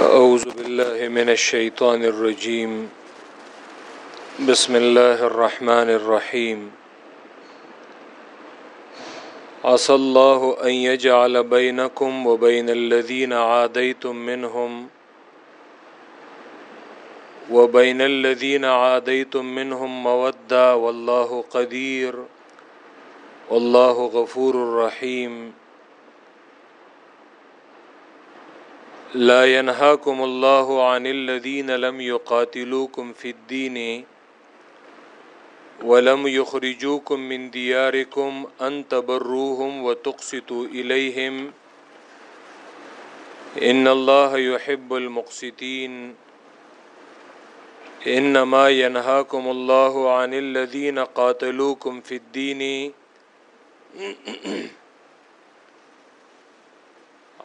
أعوذ بالله من الشيطان الرجيم. بسم الله الرحمن الرحيم. عسى الله أن يجعل بينكم وبين الذين عاديتم منهم وبين الذين عاديتم منهم مودة. والله قدير. والله غفور رحيم. لا ينهاكم الله عن الذين لم يقاتلوكم في الدين ولم يخرجوكم من دياركم أن تبروهم وتقسطوا إليهم إن الله يحب المقسطين إنما ينهاكم الله عن الذين قاتلوكم في الدين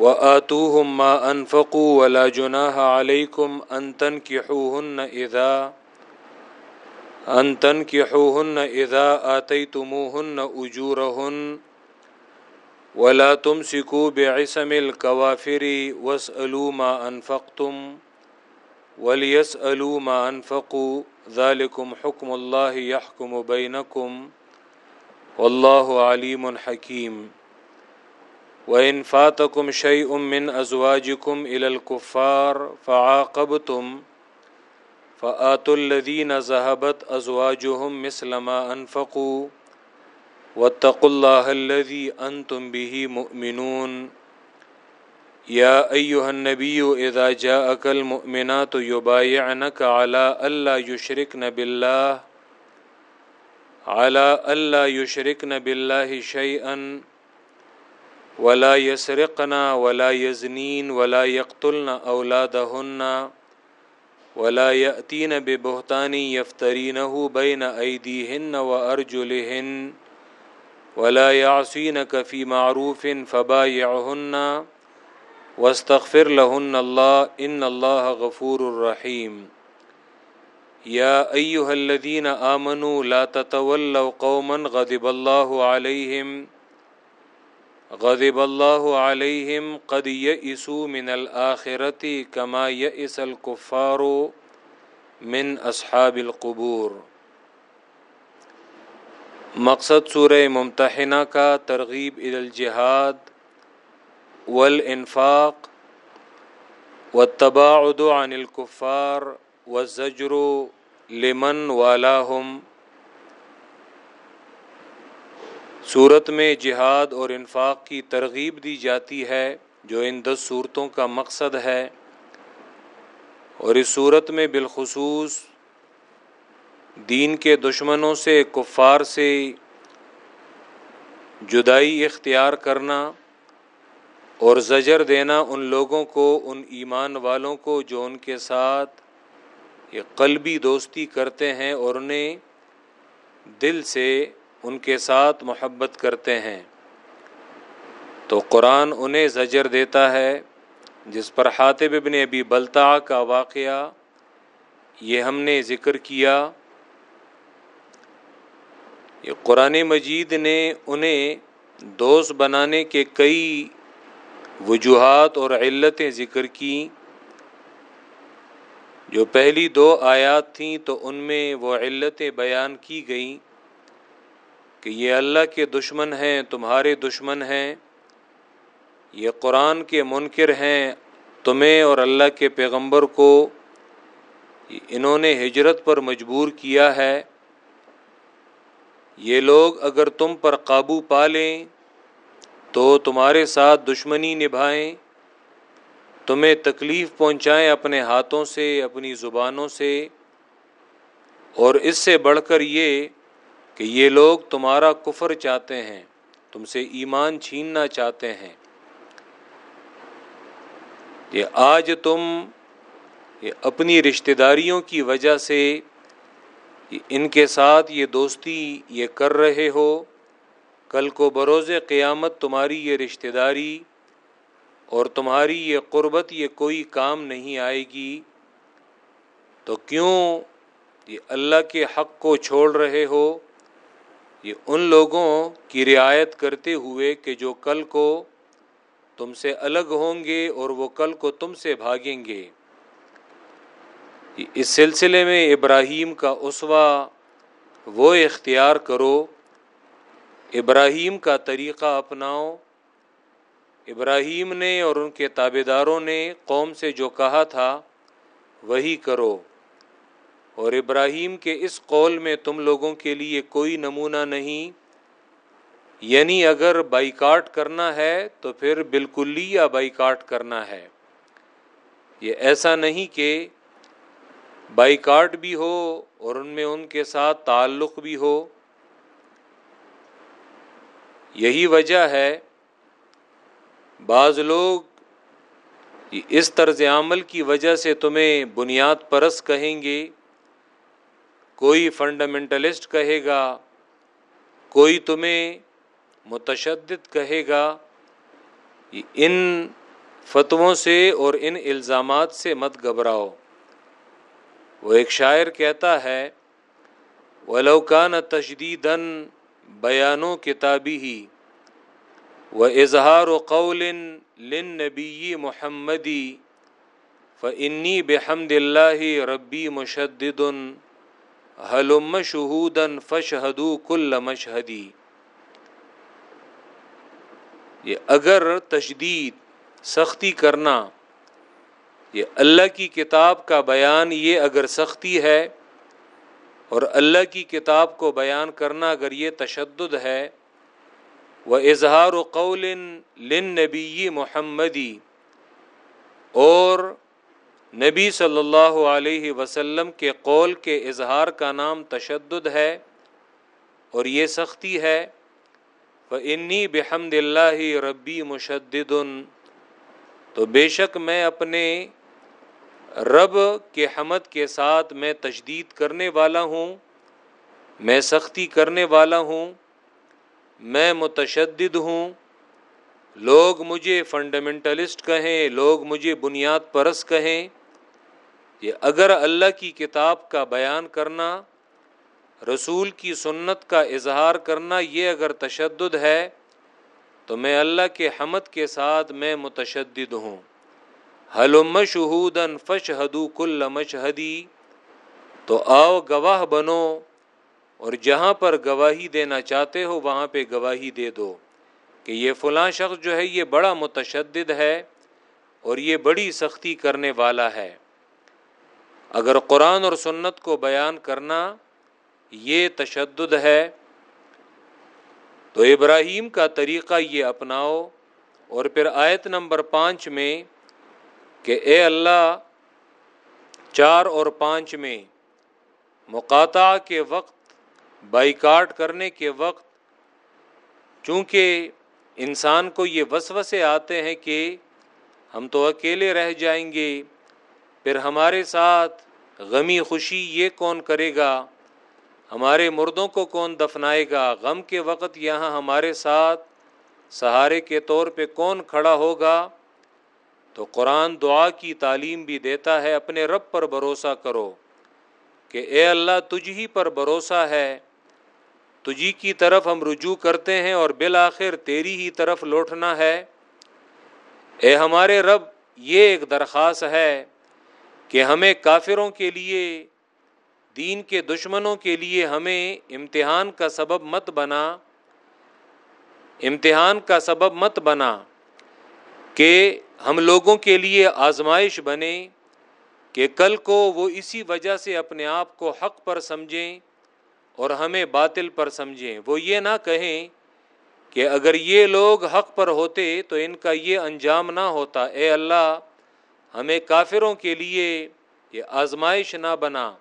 وآتوهم ما أنفقوا ولا جناح عليكم أن تنكحوهن إذا أن تنكحوهن إذا آتيتموهن أجورهن ولا تمسكوا بعصم الكوافر واسألوا ما أنفقتم وليسألوا ما أنفقوا ذلكم حكم الله يحكم بينكم والله عليم حكيم وإن فاتكم شيء من أزواجكم إلى الكفار فعاقبتم فآتوا الذين ذهبت أزواجهم مثل ما أنفقوا واتقوا الله الذي أنتم به مؤمنون يا أيها النبي إذا جاءك المؤمنات يبايعنك على ألا يشركن بالله على ألا يشركن بالله شيئا ولا يسرقن ولا يزنين ولا يقتلن أولادهن ولا يأتين ببهتان يفترينه بين أيديهن وأرجلهن ولا يعصينك في معروف فبايعهن واستغفر لهن الله إن الله غفور رحيم يا أيها الذين آمنوا لا تتولوا قوما غضب الله عليهم غضب الله عليهم قد يئسوا من الآخرة كما يئس الكفار من أصحاب القبور۔ مقصد سورہ ممتحنہ کا ترغیب الجہاد والانفاق والتباعد عن الكفار والزجر لمن والاهم صورت میں جہاد اور انفاق کی ترغیب دی جاتی ہے، جو ان دس صورتوں کا مقصد ہے۔ اور اس صورت میں بالخصوص دین کے دشمنوں سے، کفار سے جدائی اختیار کرنا اور زجر دینا ان لوگوں کو، ان ایمان والوں کو جو ان کے ساتھ قلبی دوستی کرتے ہیں اور انہیں دل سے ان کے ساتھ محبت کرتے ہیں۔ تو قرآن انہیں زجر دیتا ہے، جس پر حاطب ابن ابی بلتا کا واقعہ یہ ہم نے ذکر کیا۔ یہ قرآن مجید نے انہیں دوست بنانے کے کئی وجوہات اور علتیں ذکر کی۔ جو پہلی دو آیات تھیں تو ان میں وہ علتیں بیان کی گئیں۔ کہ یہ اللہ کے دشمن ہیں، تمہارے دشمن ہیں، یہ قرآن کے منکر ہیں، تمہیں اور اللہ کے پیغمبر کو انہوں نے ہجرت پر مجبور کیا ہے۔ یہ لوگ اگر تم پر قابو پا لیں تو تمہارے ساتھ دشمنی نبھائیں، تمہیں تکلیف پہنچائیں اپنے ہاتھوں سے، اپنی زبانوں سے۔ اور اس سے بڑھ کر یہ کہ یہ لوگ تمہارا کفر چاہتے ہیں، تم سے ایمان چھیننا چاہتے ہیں۔ یہ آج تم، یہ اپنی رشتہ داریوں کی وجہ سے ان کے ساتھ یہ دوستی یہ کر رہے ہو۔ کل کو بروز قیامت تمہاری یہ رشتہ داری اور تمہاری یہ قربت یہ کوئی کام نہیں آئے گی۔ تو کیوں یہ اللہ کے حق کو چھوڑ رہے ہو؟ یہ ان لوگوں کی رعایت کرتے ہوئے کہ جو کل کو تم سے الگ ہوں گے اور وہ کل کو تم سے بھاگیں گے۔ اس سلسلے میں ابراہیم کا اسوا وہ اختیار کرو۔ ابراہیم کا طریقہ اپناؤ۔ ابراہیم نے اور ان کے تابے داروں نے قوم سے جو کہا تھا، وہی کرو۔ اور ابراہیم کے اس قول میں تم لوگوں کے لیے کوئی نمونہ نہیں۔ یعنی اگر بائی کاٹ کرنا ہے تو پھر بالکل یا بائی کاٹ کرنا ہے۔ یہ ایسا نہیں کہ بائی کاٹ بھی ہو اور ان میں ان کے ساتھ تعلق بھی ہو۔ یہی وجہ ہے۔ بعض لوگ اس طرز عمل کی وجہ سے تمہیں بنیاد پرس کہیں گے۔ کوئی فنڈامنٹلسٹ کہے گا، کوئی تمہیں متشدد کہے گا۔ ان فتووں سے اور ان الزامات سے مت گھبراؤ۔ وہ ایک شاعر کہتا ہے ولوکان تشدید بیانوں کتابی ہی و اظہار و قول لن نبی محمدی فنی بحمد اللہ ربی مشدد حلم شہودن فشہدو کل مشہدی یہ اگر تشدید، سختی کرنا، یہ اللہ کی کتاب کا بیان یہ اگر سختی ہے، اور اللہ کی کتاب کو بیان کرنا اگر یہ تشدد ہے وہ اظہار و قول لن نبی محمدی اور نبی صلی اللہ علیہ وسلم کے قول کے اظہار کا نام تشدد ہے اور یہ سختی ہے۔ انی بحمد اللہ ربی مشدد۔ تو بے شک میں اپنے رب کے حمد کے ساتھ میں تجدید کرنے والا ہوں، میں سختی کرنے والا ہوں، میں متشدد ہوں۔ لوگ مجھے فنڈامنٹلسٹ کہیں، لوگ مجھے بنیاد پرس کہیں۔ یہ اگر اللہ کی کتاب کا بیان کرنا، رسول کی سنت کا اظہار کرنا یہ اگر تشدد ہے، تو میں اللہ کے حمد کے ساتھ میں متشدد ہوں۔ حلم شہودن فش حدو کل مشہدی، تو آؤ گواہ بنو اور جہاں پر گواہی دینا چاہتے ہو، وہاں پہ گواہی دے دو کہ یہ فلاں شخص جو ہے، یہ بڑا متشدد ہے اور یہ بڑی سختی کرنے والا ہے۔ اگر قرآن اور سنت کو بیان کرنا یہ تشدد ہے، تو ابراہیم کا طریقہ یہ اپناؤ۔ اور پھر آیت نمبر پانچ میں کہ اے اللہ، چار اور پانچ میں مقاطع کے وقت، بائیکاٹ کرنے کے وقت، چونکہ انسان کو یہ وسوسے آتے ہیں کہ ہم تو اکیلے رہ جائیں گے۔ پھر ہمارے ساتھ غمی خوشی یہ کون کرے گا؟ ہمارے مردوں کو کون دفنائے گا؟ غم کے وقت یہاں ہمارے ساتھ سہارے کے طور پہ کون کھڑا ہوگا؟ تو قرآن دعا کی تعلیم بھی دیتا ہے، اپنے رب پر بھروسہ کرو کہ اے اللہ تجھ ہی پر بھروسہ ہے۔ تجھی کی طرف ہم رجوع کرتے ہیں اور بالآخر تیری ہی طرف لوٹنا ہے۔ اے ہمارے رب، یہ ایک درخواست ہے۔ کہ ہمیں کافروں کے لیے، دین کے دشمنوں کے لیے ہمیں امتحان کا سبب مت بنا، امتحان کا سبب مت بنا کہ ہم لوگوں کے لیے آزمائش بنے، کہ کل کو وہ اسی وجہ سے اپنے آپ کو حق پر سمجھیں اور ہمیں باطل پر سمجھیں۔ وہ یہ نہ کہیں کہ اگر یہ لوگ حق پر ہوتے تو ان کا یہ انجام نہ ہوتا۔ اے اللہ ہمیں کافروں کے لیے یہ آزمائش نہ بنا،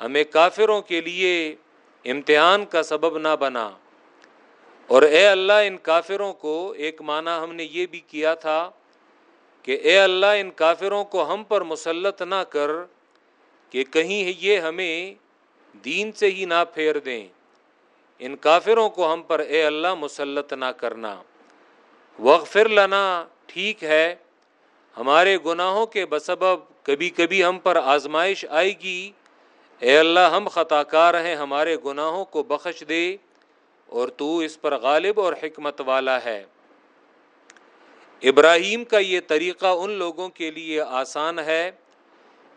ہمیں کافروں کے لیے امتحان کا سبب نہ بنا۔ اور اے اللہ، ان کافروں کو ایک معنی ہم نے یہ بھی کیا تھا کہ اے اللہ، ان کافروں کو ہم پر مسلط نہ کر کہ کہیں یہ ہمیں دین سے ہی نہ پھیر دیں۔ ان کافروں کو ہم پر اے اللہ مسلط نہ کرنا۔ وغفر لنا، ٹھیک ہے ہمارے گناہوں کے بسبب کبھی کبھی ہم پر آزمائش آئے گی۔ اے اللہ، ہم خطا کار ہیں، ہمارے گناہوں کو بخش دے اور تو اس پر غالب اور حکمت والا ہے۔ ابراہیم کا یہ طریقہ ان لوگوں کے لیے آسان ہے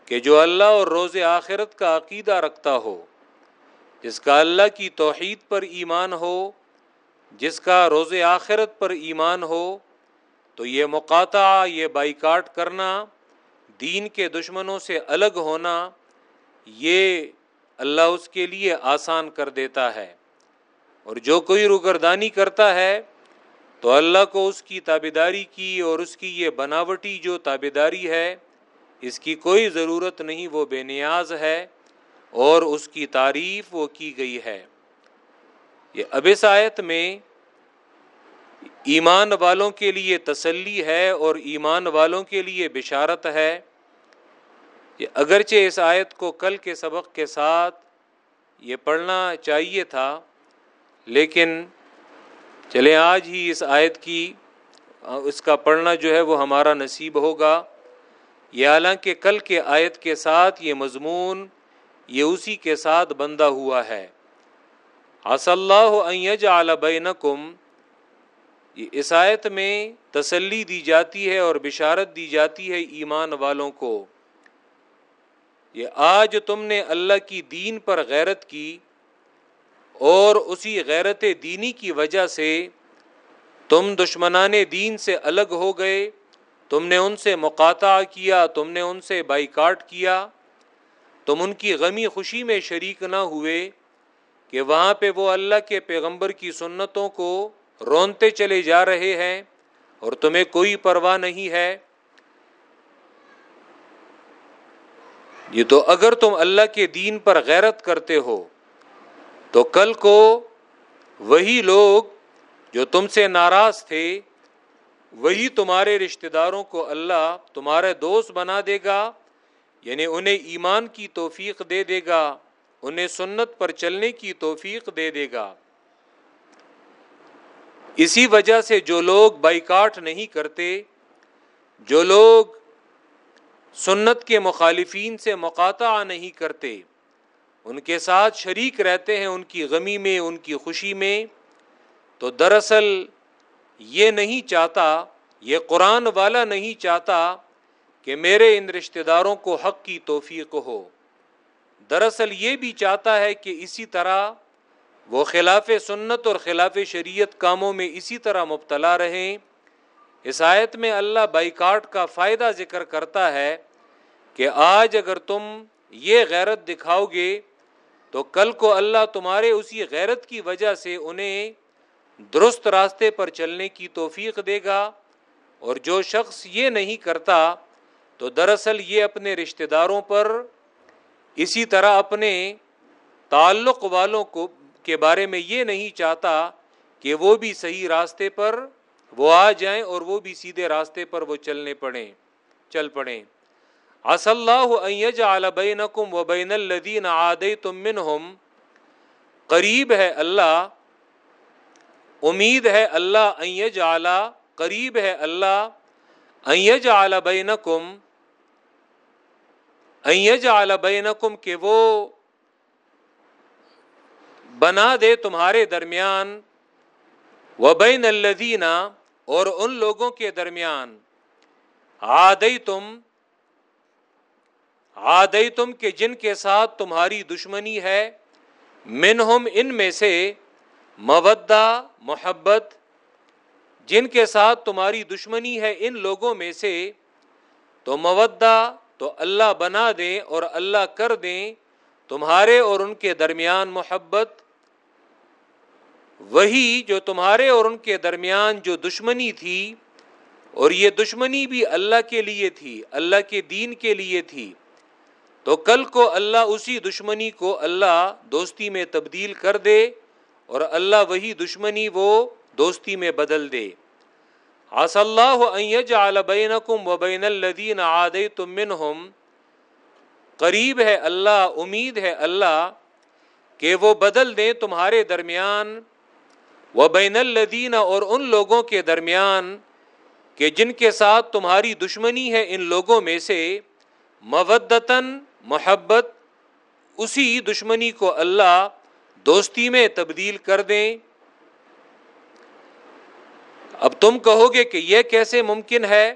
کہ جو اللہ اور روز آخرت کا عقیدہ رکھتا ہو، جس کا اللہ کی توحید پر ایمان ہو، جس کا روز آخرت پر ایمان ہو تو یہ مقاطع یہ بائیکاٹ کرنا، دین کے دشمنوں سے الگ ہونا، یہ اللہ اس کے لیے آسان کر دیتا ہے۔ اور جو کوئی رگردانی کرتا ہے، تو اللہ کو اس کی تابیداری کی اور اس کی یہ بناوٹی جو تابیداری ہے، اس کی کوئی ضرورت نہیں، وہ بے نیاز ہے اور اس کی تعریف وہ کی گئی ہے۔ یہ ابس آیت میں ایمان والوں کے لیے تسلی ہے اور ایمان والوں کے لیے بشارت ہے یہ اگرچہ اس آیت کو کل کے سبق کے ساتھ یہ پڑھنا چاہیے تھا، لیکن چلیں آج ہی اس آیت کی، اس کا پڑھنا جو ہے وہ ہمارا نصیب ہوگا۔ یہ حالانکہ کل کے آیت کے ساتھ یہ مضمون، یہ اسی کے ساتھ بندہ ہوا ہے۔ اللہ اعلی بینکم اس آیت میں تسلی دی جاتی ہے اور بشارت دی جاتی ہے ایمان والوں کو۔ یہ آج تم نے اللہ کی دین پر غیرت کی اور اسی غیرت دینی کی وجہ سے تم دشمنان دین سے الگ ہو گئے۔ تم نے ان سے مقاطع کیا، تم نے ان سے بائیکاٹ کیا۔ تم ان کی غمی خوشی میں شریک نہ ہوئے کہ وہاں پہ وہ اللہ کے پیغمبر کی سنتوں کو رونتے چلے جا رہے ہیں اور تمہیں کوئی پرواہ نہیں ہے۔ یہ تو اگر تم اللہ کے دین پر غیرت کرتے ہو، تو کل کو وہی لوگ جو تم سے ناراض تھے، وہی تمہارے رشتہ داروں کو اللہ تمہارے دوست بنا دے گا یعنی انہیں ایمان کی توفیق دے دے گا، انہیں سنت پر چلنے کی توفیق دے دے گا۔ اسی وجہ سے جو لوگ بائیکاٹ نہیں کرتے، جو لوگ سنت کے مخالفین سے مقاطع نہیں کرتے، ان کے ساتھ شریک رہتے ہیں ان کی غمی میں، ان کی خوشی میں، تو دراصل یہ نہیں چاہتا، یہ قرآن والا نہیں چاہتا کہ میرے ان رشتہ داروں کو حق کی توفیق ہو۔ دراصل یہ بھی چاہتا ہے کہ اسی طرح وہ خلاف سنت اور خلاف شریعت کاموں میں اسی طرح مبتلا رہیں عیسائیت میں اللہ بائیکاٹ کا فائدہ ذکر کرتا ہے کہ آج اگر تم یہ غیرت دکھاؤ گے تو کل کو اللہ تمہارے اسی غیرت کی وجہ سے انہیں درست راستے پر چلنے کی توفیق دے گا۔ اور جو شخص یہ نہیں کرتا تو دراصل یہ اپنے رشتہ داروں پر اسی طرح اپنے تعلق والوں کو کے بارے میں یہ نہیں چاہتا کہ وہ بھی صحیح راستے پر وہ آ جائیں اور وہ بھی سیدھے راستے پر وہ چلنے پڑیں، چل پڑیں۔ اص اللہ بینکم و بین الدین عادیتم منہم۔ قریب ہے اللہ، امید ہے اللہ ایج ان قریب ہے اللہ ایج ان بینکم ان بینکم کہ وہ بنا دے تمہارے درمیان۔ و بین الدین اور ان لوگوں کے درمیان۔ آدئی تم آدئی تم کے جن کے ساتھ تمہاری دشمنی ہے۔ منہم، ان میں سے مودہ، محبت، جن کے ساتھ تمہاری دشمنی ہے، ان لوگوں میں سے تو مودہ، تو اللہ بنا دیں اور اللہ کر دیں تمہارے اور ان کے درمیان محبت۔ وہی جو تمہارے اور ان کے درمیان جو دشمنی تھی، اور یہ دشمنی بھی اللہ کے لیے تھی، اللہ کے دین کے لیے تھی۔ تو کل کو اللہ اسی دشمنی کو اللہ دوستی میں تبدیل کر دے، اور اللہ وہی دشمنی وہ دوستی میں بدل دے۔ آص اللہ بینکم و بین الدین آدِ تم منہم۔ قریب ہے اللہ، امید ہے اللہ کہ وہ بدل دیں تمہارے درمیان۔ و بین الدین اور ان لوگوں کے درمیان کہ جن کے ساتھ تمہاری دشمنی ہے ان لوگوں میں سے، مودتاً محبت، اسی دشمنی کو اللہ دوستی میں تبدیل کر دیں۔ اب تم کہو گے کہ یہ کیسے ممکن ہے؟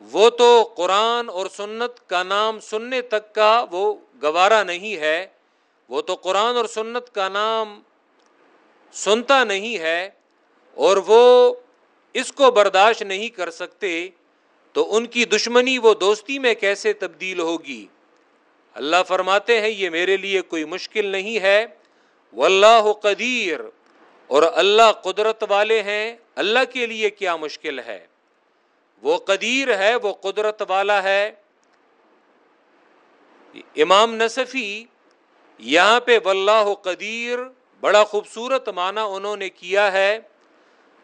وہ تو قرآن اور سنت کا نام سننے تک کا وہ گوارا نہیں ہے، وہ تو قرآن اور سنت کا نام سنتا نہیں ہے اور وہ اس کو برداشت نہیں کر سکتے، تو ان کی دشمنی وہ دوستی میں کیسے تبدیل ہوگی؟ اللہ فرماتے ہیں، یہ میرے لیے کوئی مشکل نہیں ہے۔ واللہ قدیر۔ اور اللہ قدرت والے ہیں۔ اللہ کے لیے کیا مشکل ہے؟ وہ قدیر ہے، وہ قدرت والا ہے۔ امام نصفی یہاں پہ واللہ قدیر بڑا خوبصورت معنی انہوں نے کیا ہے،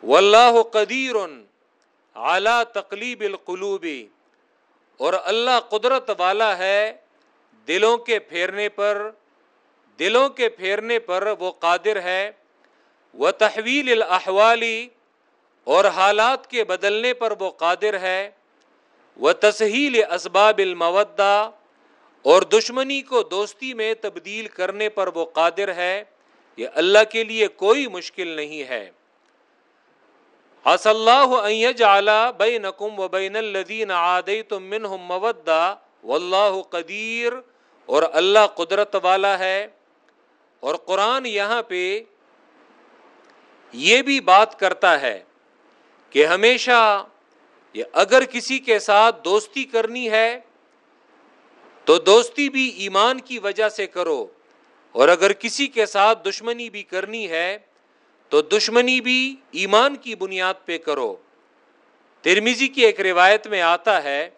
واللہ قدیر اعلی تقلیب القلوبی اور اللہ قدرت والا ہے دلوں کے پھیرنے پر، دلوں کے پھیرنے پر وہ قادر ہے وہ تحویل الاحوالی اور حالات کے بدلنے پر وہ قادر ہے وہ تسہیل اسباب المودہ، اور دشمنی کو دوستی میں تبدیل کرنے پر وہ قادر ہے۔ یہ اللہ کے لیے کوئی مشکل نہیں ہے۔ اللہ بینکم و بین الذین عادیتم منہم مودہ۔ واللہ قدیر اور اللہ قدرت والا ہے۔ اور قرآن یہاں پہ یہ بھی بات کرتا ہے کہ ہمیشہ اگر کسی کے ساتھ دوستی کرنی ہے تو دوستی بھی ایمان کی وجہ سے کرو۔ اور اگر کسی کے ساتھ دشمنی بھی کرنی ہے، تو دشمنی بھی ایمان کی بنیاد پہ کرو۔ ترمیزی کی ایک روایت میں آتا ہے،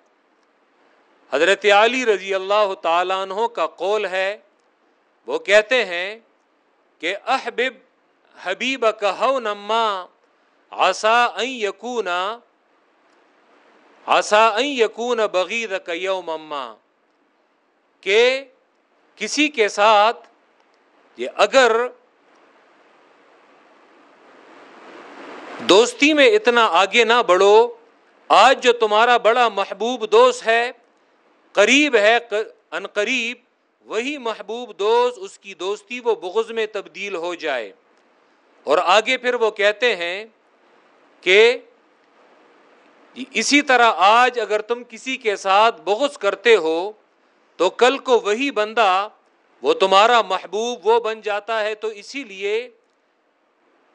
حضرت علی رضی اللہ تعالیٰ عنہ کا قول ہے، وہ کہتے ہیں کہ احبب حبیب کہ نما آسا یقون آسا یقون بغیر مما کہ کسی کے ساتھ یہ اگر دوستی میں اتنا آگے نہ بڑھو، آج جو تمہارا بڑا محبوب دوست ہے، قریب ہے ان قریب، وہی محبوب دوست، اس کی دوستی وہ بغض میں تبدیل ہو جائے۔ اور آگے پھر وہ کہتے ہیں کہ اسی طرح آج اگر تم کسی کے ساتھ بغض کرتے ہو، تو کل کو وہی بندہ وہ تمہارا محبوب وہ بن جاتا ہے تو اسی لیے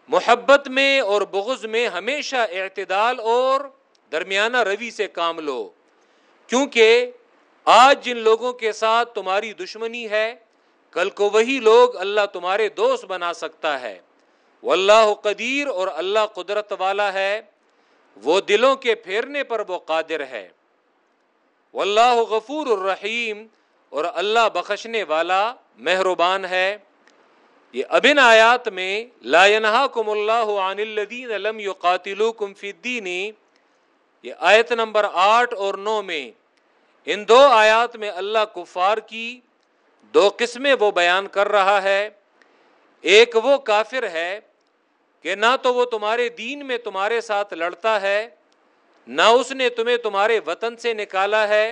محبت میں اور بغض میں ہمیشہ اعتدال اور درمیانہ روی سے کام لو۔ کیونکہ آج جن لوگوں کے ساتھ تمہاری دشمنی ہے، کل کو وہی لوگ اللہ تمہارے دوست بنا سکتا ہے۔ واللہ قدیر اور اللہ قدرت والا ہے۔ وہ دلوں کے پھیرنے پر وہ قادر ہے۔ واللہ غفور الرحیم۔ اور اللہ بخشنے والا مہربان ہے۔ یہ ابن آیات میں لا ينهاكم الله عن الذين لم يقاتلوكم في الدين یہ آیت نمبر آٹھ اور نو میں ان دو آیات میں اللہ کفار کی دو قسمیں وہ بیان کر رہا ہے۔ ایک وہ کافر ہے کہ نہ تو وہ تمہارے دین میں تمہارے ساتھ لڑتا ہے، نہ اس نے تمہیں تمہارے وطن سے نکالا ہے۔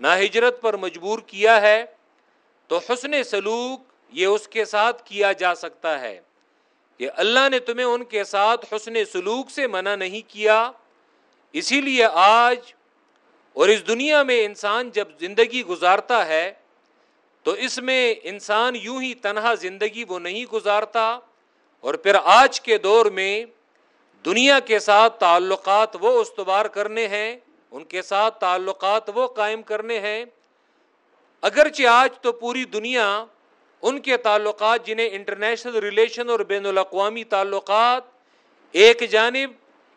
نہ ہجرت پر مجبور کیا ہے، تو حسن سلوک یہ اس کے ساتھ کیا جا سکتا ہے۔ کہ اللہ نے تمہیں ان کے ساتھ حسن سلوک سے منع نہیں کیا، اسی لیے آج اور اس دنیا میں انسان جب زندگی گزارتا ہے، تو اس میں انسان یوں ہی تنہا زندگی وہ نہیں گزارتا۔ اور پھر آج کے دور میں دنیا کے ساتھ تعلقات وہ استوار کرنے ہیں ان کے ساتھ تعلقات وہ قائم کرنے ہیں۔ اگرچہ آج تو پوری دنیا ان کے تعلقات جنہیں انٹرنیشنل ریلیشن اور بین الاقوامی تعلقات ایک جانب،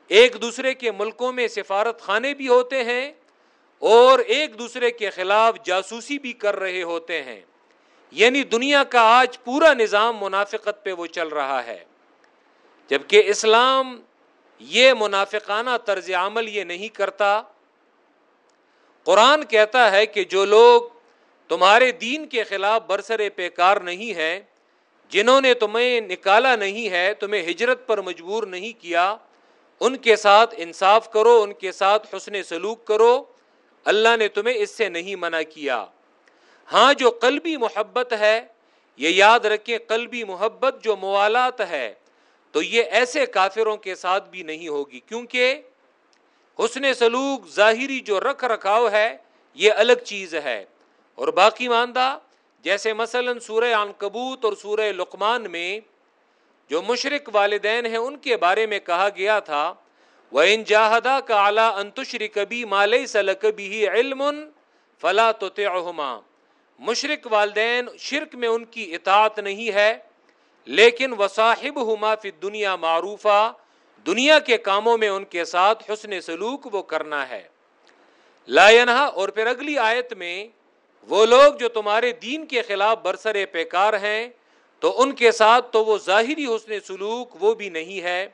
ایک دوسرے کے ملکوں میں سفارت خانے بھی ہوتے ہیں اور ایک دوسرے کے خلاف جاسوسی بھی کر رہے ہوتے ہیں۔ یعنی دنیا کا آج پورا نظام منافقت پہ وہ چل رہا ہے۔ جبکہ اسلام یہ منافقانہ طرز عمل یہ نہیں کرتا قرآن کہتا ہے کہ جو لوگ تمہارے دین کے خلاف برسر پیکار نہیں ہے جنہوں نے تمہیں نکالا نہیں ہے، تمہیں ہجرت پر مجبور نہیں کیا، ان کے ساتھ انصاف کرو، ان کے ساتھ حسن سلوک کرو، اللہ نے تمہیں اس سے نہیں منع کیا۔ ہاں جو قلبی محبت ہے، یہ یاد رکھیں قلبی محبت جو موالات ہے، تو یہ ایسے کافروں کے ساتھ بھی نہیں ہوگی۔ کیونکہ حسن سلوک ظاہری جو رکھ رکھاؤ ہے، یہ الگ چیز ہے۔ اور باقی ماندہ، جیسے مثلا سورہ عنکبوت اور سورہ لقمان میں جو مشرق والدین ہیں، ان کے بارے میں کہا گیا تھا وہ ان جاہدا کا اعلیٰ انتشری کبھی مالئی سل کبھی علم فلا تو مشرق والدین شرک میں ان کی اطاعت نہیں ہے، لیکن وصاحب ہما فی دنیا معروفہ۔ دنیا کے کاموں میں ان کے ساتھ حسن سلوک وہ کرنا ہے۔ لا اور پھر اگلی آیت میں، وہ لوگ جو تمہارے دین کے خلاف برسر پیکار ہیں، تو ان کے ساتھ تو وہ ظاہری حسن سلوک وہ بھی نہیں ہے۔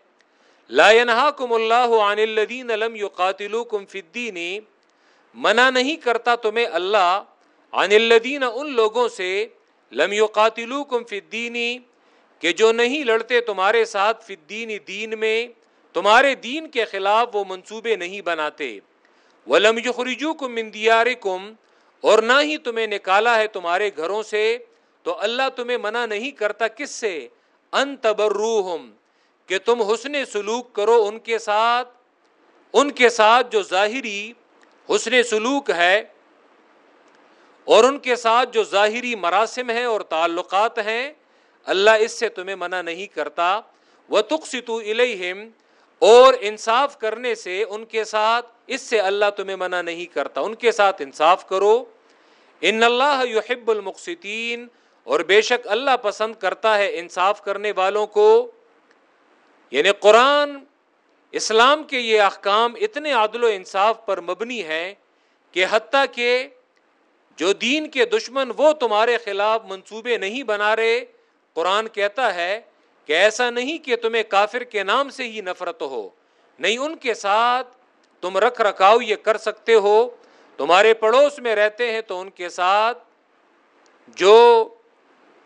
لا کم اللہ عن الدین علم یو قاتل کم فدینی منع نہیں کرتا تمہیں اللہ عن الدین ان لوگوں سے، لم یو قاتل کم فدینی کہ جو نہیں لڑتے تمہارے ساتھ فدین دین میں، تمہارے دین کے خلاف وہ منصوبے نہیں بناتے۔ ولم یخرجو کم مندیار کم اور نہ ہی تمہیں نکالا ہے تمہارے گھروں سے۔ تو اللہ تمہیں منع نہیں کرتا کس سے؟ ان تبروہم کہ تم حسن سلوک کرو ان کے ساتھ۔ ان کے ساتھ جو ظاہری حسن سلوک ہے، اور ان کے ساتھ جو ظاہری مراسم ہیں اور تعلقات ہیں۔ اللہ اس سے تمہیں منع نہیں کرتا۔ وہ تخصو الہم اور انصاف کرنے سے ان کے ساتھ، اس سے اللہ تمہیں منع نہیں کرتا۔ ان کے ساتھ انصاف کرو۔ ان اللہ یحب المقصین اور بے شک اللہ پسند کرتا ہے انصاف کرنے والوں کو۔ یعنی قرآن، اسلام کے یہ احکام اتنے عادل و انصاف پر مبنی ہیں کہ حتیٰ کہ جو دین کے دشمن وہ تمہارے خلاف منصوبے نہیں بنا رہے قرآن کہتا ہے کہ ایسا نہیں کہ تمہیں کافر کے نام سے ہی نفرت ہو، نہیں ان کے ساتھ تم رکھ رکھاؤ یہ کر سکتے ہو۔ تمہارے پڑوس میں رہتے ہیں تو ان کے ساتھ جو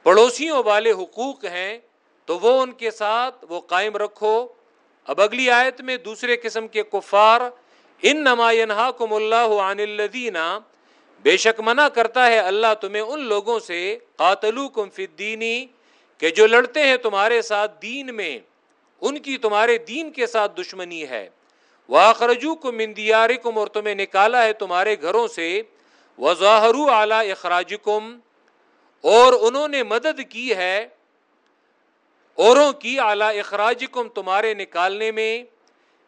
پڑوسیوں والے حقوق ہیں تو وہ ان کے ساتھ وہ قائم رکھو۔ اب اگلی آیت میں دوسرے قسم کے کفار ان نما کم اللہ عن الدینہ بے شک منع کرتا ہے اللہ تمہیں ان لوگوں سے قاتلو کم فدینی کہ جو لڑتے ہیں تمہارے ساتھ دین میں، ان کی تمہارے دین کے ساتھ دشمنی ہے۔ وہ خرجو کو مندیار کم اور تمہیں نکالا ہے تمہارے گھروں سے۔ وضاحر اعلی اخراج کم اور انہوں نے مدد کی ہے اوروں کی اعلی اخراج کم تمہارے نکالنے میں۔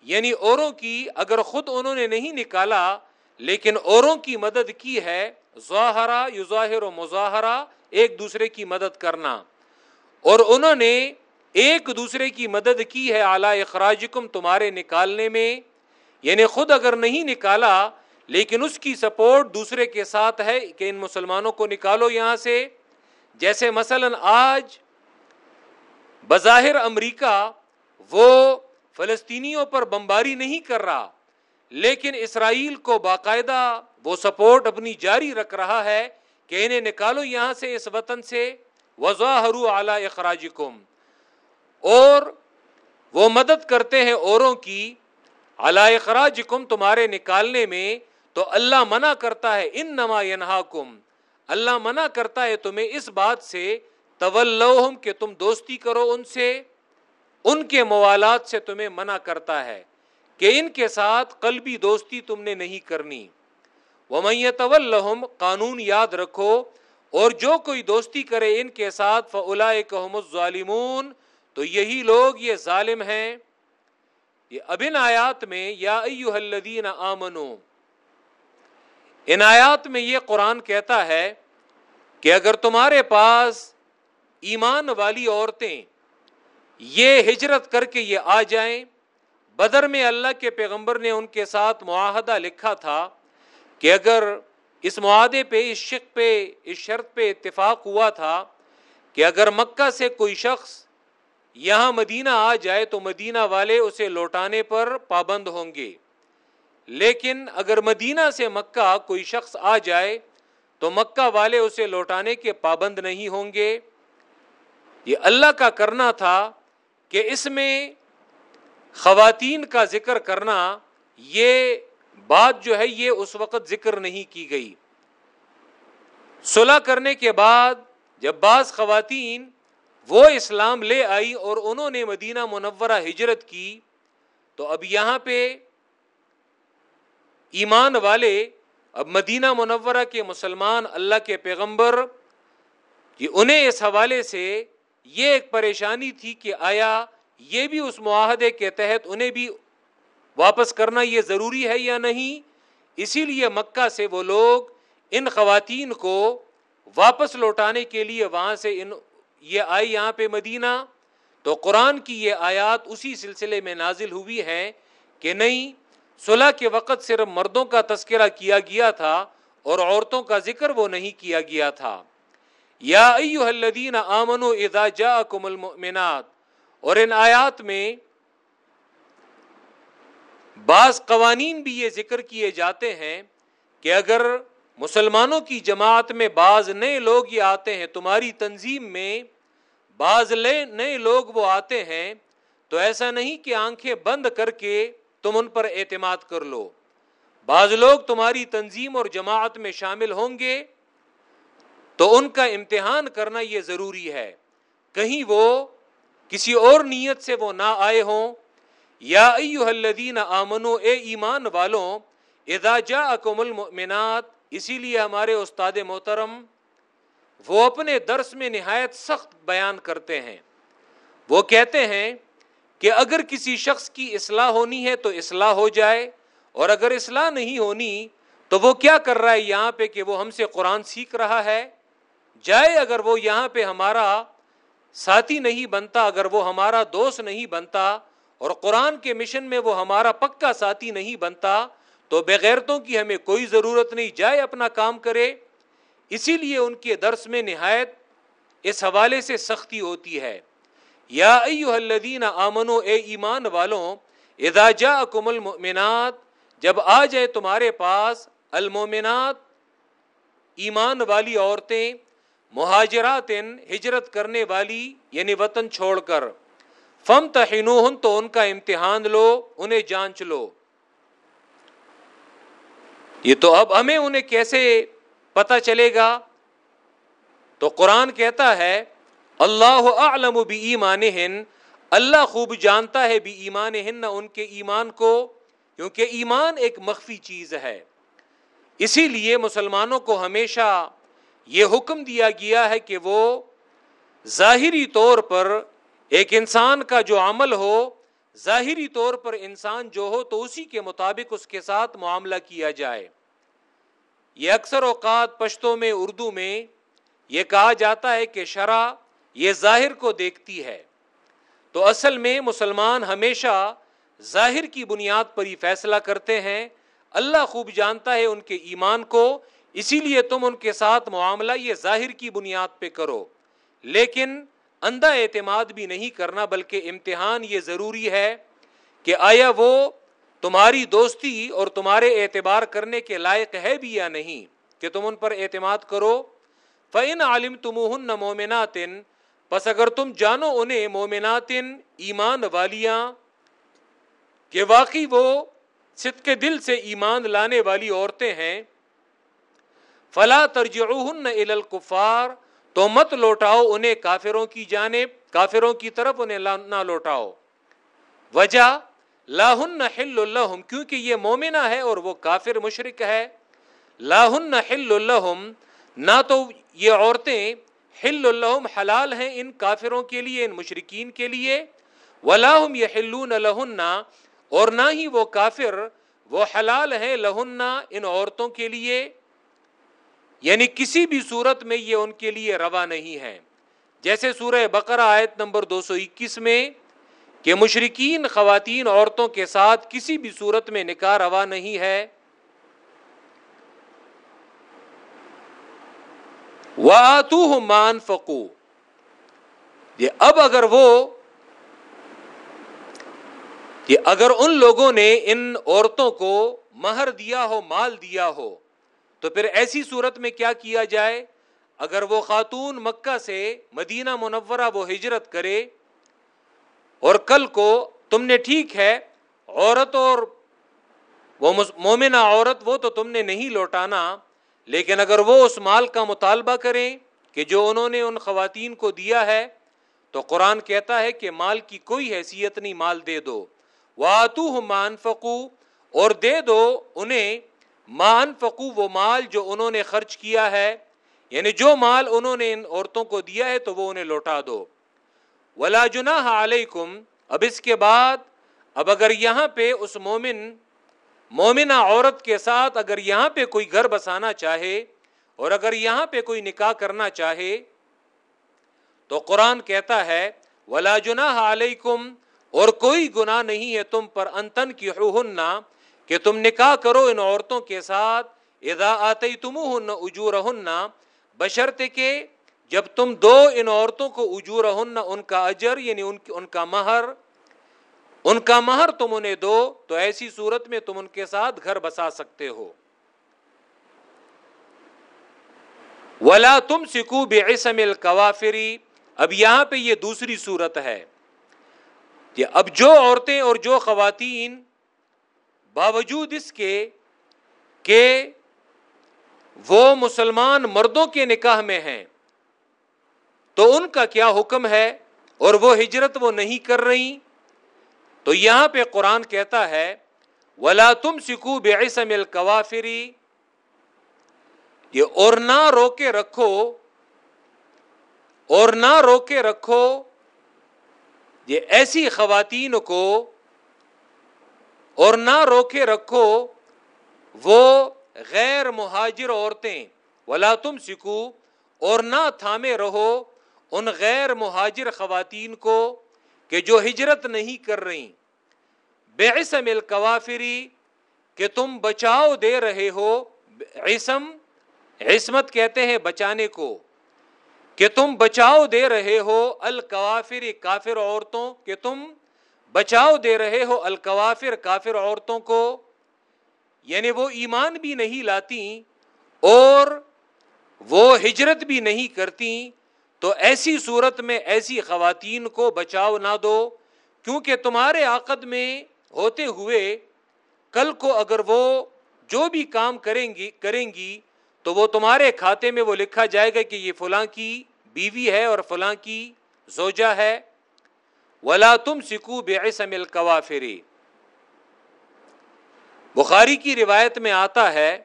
یعنی اوروں کی اگر خود انہوں نے نہیں نکالا، لیکن اوروں کی مدد کی ہے۔ ظاہرہ، یظاہر و مظاہرہ، ایک دوسرے کی مدد کرنا۔ اور انہوں نے ایک دوسرے کی مدد کی ہے اعلی اخراج کم تمہارے نکالنے میں۔ یعنی خود اگر نہیں نکالا، لیکن اس کی سپورٹ دوسرے کے ساتھ ہے کہ ان مسلمانوں کو نکالو یہاں سے۔ جیسے مثلا آج بظاہر امریکہ وہ فلسطینیوں پر بمباری نہیں کر رہا، لیکن اسرائیل کو باقاعدہ وہ سپورٹ اپنی جاری رکھ رہا ہے کہ انہیں نکالو یہاں سے اس وطن سے۔ وضاحر اعلی اخراج اور وہ مدد کرتے ہیں اوروں کی اعلی اخراج تمہارے نکالنے میں، تو اللہ منع کرتا ہے ان نما کم اللہ منع کرتا ہے تمہیں اس بات سے طولہم کہ تم دوستی کرو ان سے، ان کے موالات سے تمہیں منع کرتا ہے، کہ ان کے ساتھ قلبی دوستی تم نے نہیں کرنی۔ وہ طول قانون یاد رکھو اور جو کوئی دوستی کرے ان کے ساتھ فلا ظالمون تو یہی لوگ یہ ظالم ہیں۔ یہ اب ان آیات میں، یا ایو الذین آمنو، ان آیات میں یہ قرآن کہتا ہے کہ اگر تمہارے پاس ایمان والی عورتیں یہ ہجرت کر کے یہ آ جائیں، بدر میں اللہ کے پیغمبر نے ان کے ساتھ معاہدہ لکھا تھا کہ اگر اس معاہدے پہ، اس شک پہ، اس شرط پہ اتفاق ہوا تھا کہ اگر مکہ سے کوئی شخص یہاں مدینہ آ جائے تو مدینہ والے اسے لوٹانے پر پابند ہوں گے۔ لیکن اگر مدینہ سے مکہ کوئی شخص آ جائے تو مکہ والے اسے لوٹانے کے پابند نہیں ہوں گے۔ یہ اللہ کا کرنا تھا کہ اس میں خواتین کا ذکر کرنا یہ بات جو ہے یہ اس وقت ذکر نہیں کی گئی۔ صلح کرنے کے بعد جب بعض خواتین وہ اسلام لے آئی اور انہوں نے مدینہ منورہ ہجرت کی، تو اب یہاں پہ ایمان والے، اب مدینہ منورہ کے مسلمان اللہ کے پیغمبر کہ انہیں اس حوالے سے یہ ایک پریشانی تھی کہ آیا یہ بھی اس معاہدے کے تحت انہیں بھی واپس کرنا یہ ضروری ہے یا نہیں؟ اسی لیے مکہ سے وہ لوگ ان خواتین کو واپس لوٹانے کے لیے وہاں سے ان یہ آئی یہاں پہ مدینہ۔ تو قرآن کی یہ آیات اسی سلسلے میں نازل ہوئی ہے کہ نہیں، صلح کے وقت صرف مردوں کا تذکرہ کیا گیا تھا اور عورتوں کا ذکر وہ نہیں کیا گیا تھا۔ یا ایوہ الذین آمنوا اذا جاءکم المؤمنات۔ اور ان آیات میں بعض قوانین بھی یہ ذکر کیے جاتے ہیں کہ اگر مسلمانوں کی جماعت میں بعض نئے لوگ یہ آتے ہیں، تمہاری تنظیم میں بعض نئے لوگ وہ آتے ہیں، تو ایسا نہیں کہ آنکھیں بند کر کے تم ان پر اعتماد کر لو۔ بعض لوگ تمہاری تنظیم اور جماعت میں شامل ہوں گے، تو ان کا امتحان کرنا یہ ضروری ہے۔ کہیں وہ کسی اور نیت سے وہ نہ آئے ہوں یا ایوہ الذین آمنو، اے ایمان والوں، اذا جاءکم المؤمنات، اسی لیے ہمارے استاد محترم، وہ اپنے درس میں نہایت سخت بیان کرتے ہیں۔ وہ کہتے ہیں کہ اگر کسی شخص کی اصلاح ہونی ہے تو اصلاح ہو جائے، اور اگر اصلاح نہیں ہونی تو وہ کیا کر رہا ہے یہاں پہ کہ وہ ہم سے قرآن سیکھ رہا ہے۔ جائے اگر وہ یہاں پہ ہمارا ساتھی نہیں بنتا، اگر وہ ہمارا دوست نہیں بنتا اور قرآن کے مشن میں وہ ہمارا پکا ساتھی نہیں بنتا، تو بغیرتوں کی ہمیں کوئی ضرورت نہیں، جائے اپنا کام کرے۔ اسی لیے ان کے درس میں نہایت اس حوالے سے سختی ہوتی ہے۔ یا ایوہ الذین آمنو، اے ایمان والوں، اذا جاءکم المؤمنات، جب آ جائے تمہارے پاس المومنات ایمان والی عورتیں مہاجرات ہجرت کرنے والی یعنی وطن چھوڑ کر۔ فم تہنوہن تو ان کا امتحان لو، انہیں جانچ لو۔ یہ تو اب ہمیں انہیں کیسے پتا چلے گا؟ تو قرآن کہتا ہے، اللہ اعلم بھی ایمان اللہ خوب جانتا ہے بھی ایمان نہ ان کے ایمان کو، کیونکہ ایمان ایک مخفی چیز ہے۔ اسی لیے مسلمانوں کو ہمیشہ یہ حکم دیا گیا ہے کہ وہ ظاہری طور پر ایک انسان کا جو عمل ہو، ظاہری طور پر انسان جو ہو تو اسی کے مطابق اس کے ساتھ معاملہ کیا جائے۔ یہ اکثر اوقات پشتوں میں، اردو میں یہ کہا جاتا ہے کہ شرح یہ ظاہر کو دیکھتی ہے۔ تو اصل میں مسلمان ہمیشہ ظاہر کی بنیاد پر ہی فیصلہ کرتے ہیں۔ اللہ خوب جانتا ہے ان کے ایمان کو، اسی لیے تم ان کے ساتھ معاملہ یہ ظاہر کی بنیاد پہ کرو۔ لیکن اندھا اعتماد بھی نہیں کرنا، بلکہ امتحان یہ ضروری ہے کہ آیا وہ تمہاری دوستی اور تمہارے اعتبار کرنے کے لائق ہے بھی یا نہیں، کہ تم ان پر اعتماد کرو۔ فعن عالم تمہن مومناتن بس اگر تم جانو انہیں مومنات ایمان والیاں، کہ واقعی وہ صدق دل سے ایمان لانے والی عورتیں ہیں۔ فلا ترجعوہن الى الکفار تو مت لوٹاؤ انہیں کافروں کی جانب، کافروں کی طرف انہیں نہ لوٹاؤ۔ وجہ، لاہن حل اللہم کیونکہ یہ مومنہ ہے اور وہ کافر مشرک ہے۔ لاہن حل اللہم نہ تو یہ عورتیں حل الحم حلال ہیں ان کافروں کے لیے، ان مشرقین کے لیے۔ ولاحم یہ ہلون لہنہ اور نہ ہی وہ کافر، وہ حلال ہیں لہنہ ان عورتوں کے لیے۔ یعنی کسی بھی صورت میں یہ ان کے لیے روا نہیں ہے۔ جیسے سورہ بقرہ آیت نمبر دو سو اکیس میں کہ مشرقین خواتین، عورتوں کے ساتھ کسی بھی صورت میں نکاح روا نہیں ہے۔ واتو مان فکو یہ اب اگر وہ کہ اگر ان لوگوں نے ان عورتوں کو مہر دیا ہو، مال دیا ہو تو پھر ایسی صورت میں کیا کیا جائے؟ اگر وہ خاتون مکہ سے مدینہ منورہ وہ ہجرت کرے اور کل کو تم نے ٹھیک ہے، عورت اور وہ مومنہ عورت وہ تو تم نے نہیں لوٹانا، لیکن اگر وہ اس مال کا مطالبہ کریں کہ جو انہوں نے ان خواتین کو دیا ہے، تو قرآن کہتا ہے کہ مال کی کوئی حیثیت نہیں، مال دے دو۔ واتو مان فکو اور دے دو انہیں مان فکو وہ مال جو انہوں نے خرچ کیا ہے یعنی جو مال انہوں نے ان عورتوں کو دیا ہے تو وہ انہیں لوٹا دو۔ ولا جنا علیکم اب اس کے بعد، اب اگر یہاں پہ اس مومن، مومنہ عورت کے ساتھ اگر یہاں پہ کوئی گھر بسانا چاہے اور اگر یہاں پہ کوئی نکاح کرنا چاہے، تو قرآن کہتا ہے، ولا جنا علیکم اور کوئی گناہ نہیں ہے تم پر، انتن کی کہ تم نکاح کرو ان عورتوں کے ساتھ ادا آتے تم ہن اجور بشرط کے جب تم دو ان عورتوں کو اجور ان کا اجر یعنی ان ان کا مہر، ان کا مہر تم انہیں دو، تو ایسی صورت میں تم ان کے ساتھ گھر بسا سکتے ہو۔ ولا تم سکو بے القوافری اب یہاں پہ یہ دوسری صورت ہے کہ اب جو عورتیں اور جو خواتین باوجود اس کے کہ وہ مسلمان مردوں کے نکاح میں ہیں، تو ان کا کیا حکم ہے؟ اور وہ ہجرت وہ نہیں کر رہی؟ تو یہاں پہ قرآن کہتا ہے، ولا تم سکھو بے القوافری یہ اور نہ روکے رکھو، اور نہ روکے رکھو، یہ ایسی خواتین کو اور نہ روکے رکھو، وہ غیر مہاجر عورتیں، ولا تم سکھو اور نہ تھامے رہو ان غیر مہاجر خواتین کو کہ جو ہجرت نہیں کر رہی۔ بے عصم القوافری کہ تم بچاؤ دے رہے ہو۔ عصم عصمت کہتے ہیں بچانے کو۔ کہ تم بچاؤ دے رہے ہو القوافر کافر عورتوں، کہ تم بچاؤ دے رہے ہو القوافر کافر عورتوں کو یعنی وہ ایمان بھی نہیں لاتی اور وہ ہجرت بھی نہیں کرتی، تو ایسی صورت میں ایسی خواتین کو بچاؤ نہ دو، کیونکہ تمہارے عقد میں ہوتے ہوئے کل کو اگر وہ جو بھی کام کریں گی کریں گی تو وہ تمہارے کھاتے میں وہ لکھا جائے گا کہ یہ فلاں کی بیوی ہے اور فلاں کی زوجہ ہے۔ ولا تم سکو بے عصم فری بخاری کی روایت میں آتا ہے،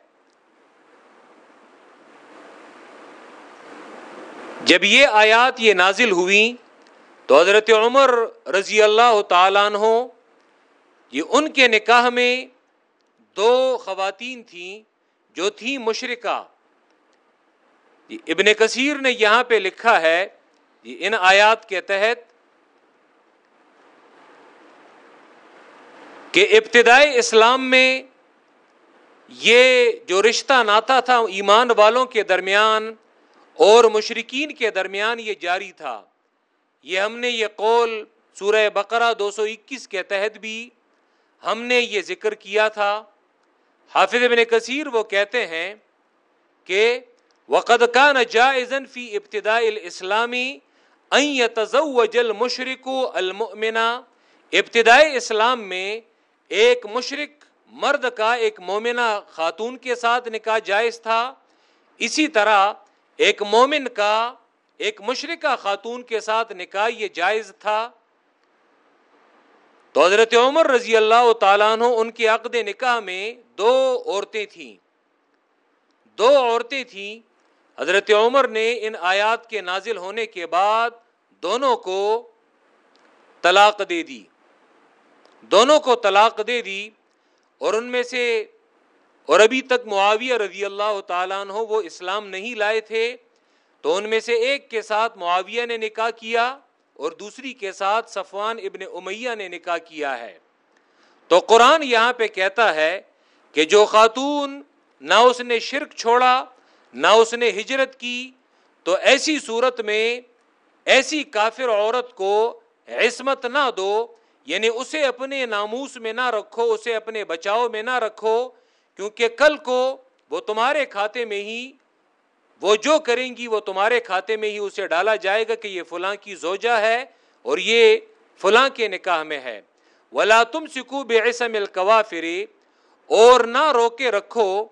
جب یہ آیات یہ نازل ہوئی تو حضرت عمر رضی اللہ تعالیٰ عنہ، یہ ان کے نکاح میں دو خواتین تھیں جو تھیں مشرقہ ابن کثیر نے یہاں پہ لکھا ہے ان آیات کے تحت کہ ابتدائی اسلام میں یہ جو رشتہ ناتا تھا ایمان والوں کے درمیان اور مشرقین کے درمیان یہ جاری تھا، یہ ہم نے یہ قول سورہ بقرہ دو سو اکیس کے تحت بھی ہم نے یہ ذکر کیا تھا۔ حافظ ابن کثیر وہ کہتے ہیں کہ وقد كان جائزا في ابتداء الاسلامی ان يتزوج المشرق المؤمنہ۔ ابتدائی اسلام میں ایک مشرق مرد کا ایک مومنہ خاتون کے ساتھ نکاح جائز تھا۔ اسی طرح ایک مومن کا ایک مشرقہ خاتون کے ساتھ نکاح یہ جائز تھا۔ تو حضرت عمر رضی اللہ تعالیٰ عنہ ان کے عقد نکاح میں دو عورتیں تھیں۔ دو عورتیں تھیں۔ حضرت عمر نے ان آیات کے نازل ہونے کے بعد دونوں کو طلاق دے دی۔ دونوں کو طلاق دے دی اور ان میں سے اور ابھی تک معاویہ رضی اللہ تعالیٰ عنہ وہ اسلام نہیں لائے تھے، تو ان میں سے ایک کے ساتھ معاویہ نے نکاح کیا اور دوسری کے ساتھ صفوان ابن امیہ نے نکاح کیا ہے۔ تو قرآن یہاں پہ کہتا ہے کہ جو خاتون نہ اس نے شرک چھوڑا، نہ اس نے ہجرت کی، تو ایسی صورت میں ایسی کافر عورت کو عصمت نہ دو یعنی اسے اپنے ناموس میں نہ رکھو، اسے اپنے بچاؤ میں نہ رکھو، کیونکہ کل کو وہ تمہارے کھاتے میں ہی، وہ جو کریں گی وہ تمہارے کھاتے میں ہی اسے ڈالا جائے گا کہ یہ فلاں کی زوجہ ہے اور یہ فلاں کے نکاح میں ہے۔ ولا تم سکو بے عصم فری اور نہ روکے رکھو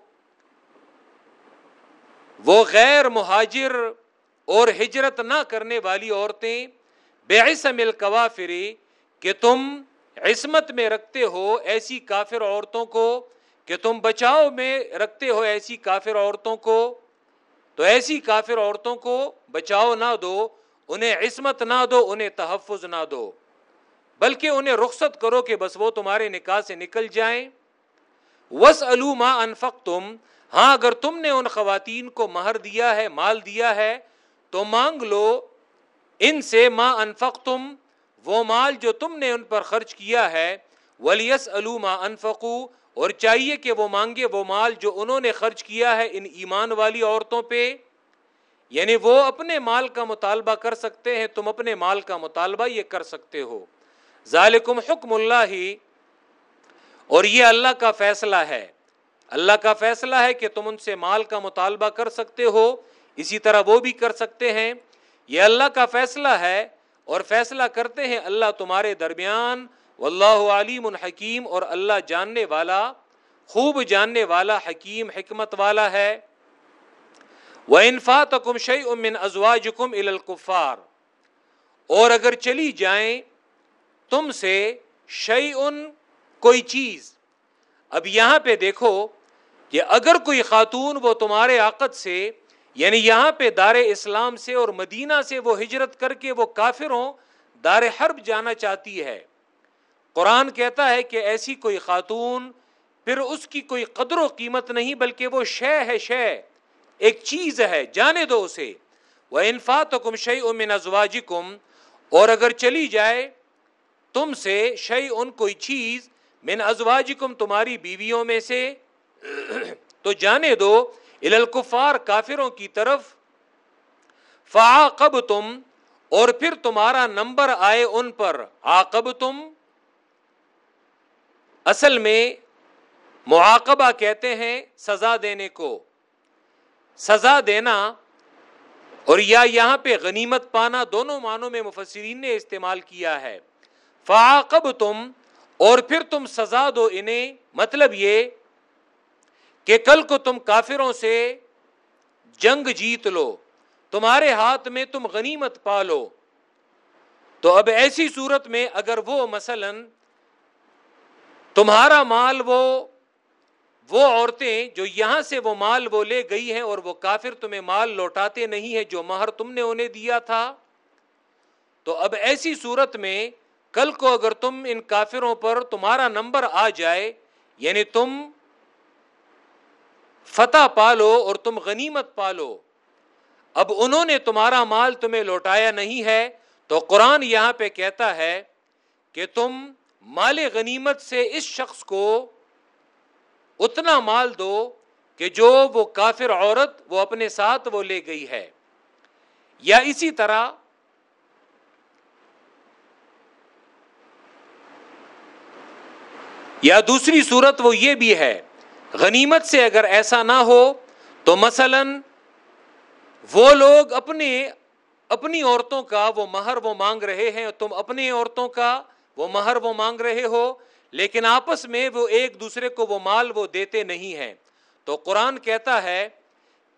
وہ غیر مہاجر اور ہجرت نہ کرنے والی عورتیں بے عصم فری کہ تم عصمت میں رکھتے ہو ایسی کافر عورتوں کو، کہ تم بچاؤ میں رکھتے ہو ایسی کافر عورتوں کو۔ تو ایسی کافر عورتوں کو بچاؤ نہ دو، انہیں عصمت نہ دو، انہیں تحفظ نہ دو۔ بلکہ انہیں رخصت کرو کہ بس وہ تمہارے نکاح سے نکل جائیں۔ وس علوما انفق تم ہاں اگر تم نے ان خواتین کو مہر دیا ہے، مال دیا ہے، تو مانگ لو ان سے ماں انفق تم وہ مال جو تم نے ان پر خرچ کیا ہے ولیس علوما انفقو اور چاہیے کہ وہ مانگے وہ مال جو انہوں نے خرچ کیا ہے ان ایمان والی عورتوں پہ۔ یعنی وہ اپنے مال کا مطالبہ کر سکتے ہیں، تم اپنے مال کا مطالبہ یہ کر سکتے ہو۔ ذالکم حکم اللہ ہی اور یہ اللہ کا فیصلہ ہے۔ اللہ کا فیصلہ ہے کہ تم ان سے مال کا مطالبہ کر سکتے ہو۔ اسی طرح وہ بھی کر سکتے ہیں۔ یہ اللہ کا فیصلہ ہے اور فیصلہ کرتے ہیں اللہ تمہارے درمیان، واللہ علیم الحکیم اور اللہ جاننے والا، خوب جاننے والا، حکیم، حکمت والا ہے۔ وہ انفاط کم شعی امن ازواج کم الکفار اور اگر چلی جائیں تم سے شعی ان کوئی چیز۔ اب یہاں پہ دیکھو کہ اگر کوئی خاتون وہ تمہارے عقد سے یعنی یہاں پہ دار اسلام سے اور مدینہ سے وہ ہجرت کر کے وہ کافروں دار حرب جانا چاہتی ہے۔ قرآن کہتا ہے کہ ایسی کوئی خاتون، پھر اس کی کوئی قدر و قیمت نہیں، بلکہ وہ شے ہے، شے۔ ایک چیز ہے، جانے دو اسے۔ وہ انفاط کم شعی امن ازواج کم اور اگر چلی جائے تم سے شعی ان کوئی چیز من ازواج کم تمہاری بیویوں میں سے، تو جانے دو۔ الکفار کافروں کی طرف فعاقب تم اور پھر تمہارا نمبر آئے ان پر آقب تم اصل میں معاقبہ کہتے ہیں سزا دینے کو۔ سزا دینا اور یا یہاں پہ غنیمت پانا دونوں معنوں میں مفسرین نے استعمال کیا ہے۔ فعاقب تم اور پھر تم سزا دو انہیں مطلب یہ کہ کل کو تم کافروں سے جنگ جیت لو، تمہارے ہاتھ میں تم غنیمت پالو۔ تو اب ایسی صورت میں اگر وہ مثلاً تمہارا مال وہ وہ عورتیں جو یہاں سے وہ مال وہ لے گئی ہیں اور وہ کافر تمہیں مال لوٹاتے نہیں ہے جو مہر تم نے انہیں دیا تھا۔ تو اب ایسی صورت میں کل کو اگر تم ان کافروں پر تمہارا نمبر آ جائے یعنی تم فتح پالو اور تم غنیمت پالو۔ ب انہوں نے تمہارا مال تمہیں لوٹایا نہیں ہے، تو قرآن یہاں پہ کہتا ہے کہ تم مال غنیمت سے اس شخص کو اتنا مال دو کہ جو وہ کافر عورت وہ اپنے ساتھ وہ لے گئی ہے۔ یا اسی طرح یا دوسری صورت وہ یہ بھی ہے۔ غنیمت سے اگر ایسا نہ ہو تو مثلا وہ لوگ اپنے اپنی عورتوں کا وہ مہر وہ مانگ رہے ہیں، تم اپنی عورتوں کا وہ مہر وہ مانگ رہے ہو، لیکن آپس میں وہ ایک دوسرے کو وہ مال وہ دیتے نہیں ہیں۔ تو قرآن کہتا ہے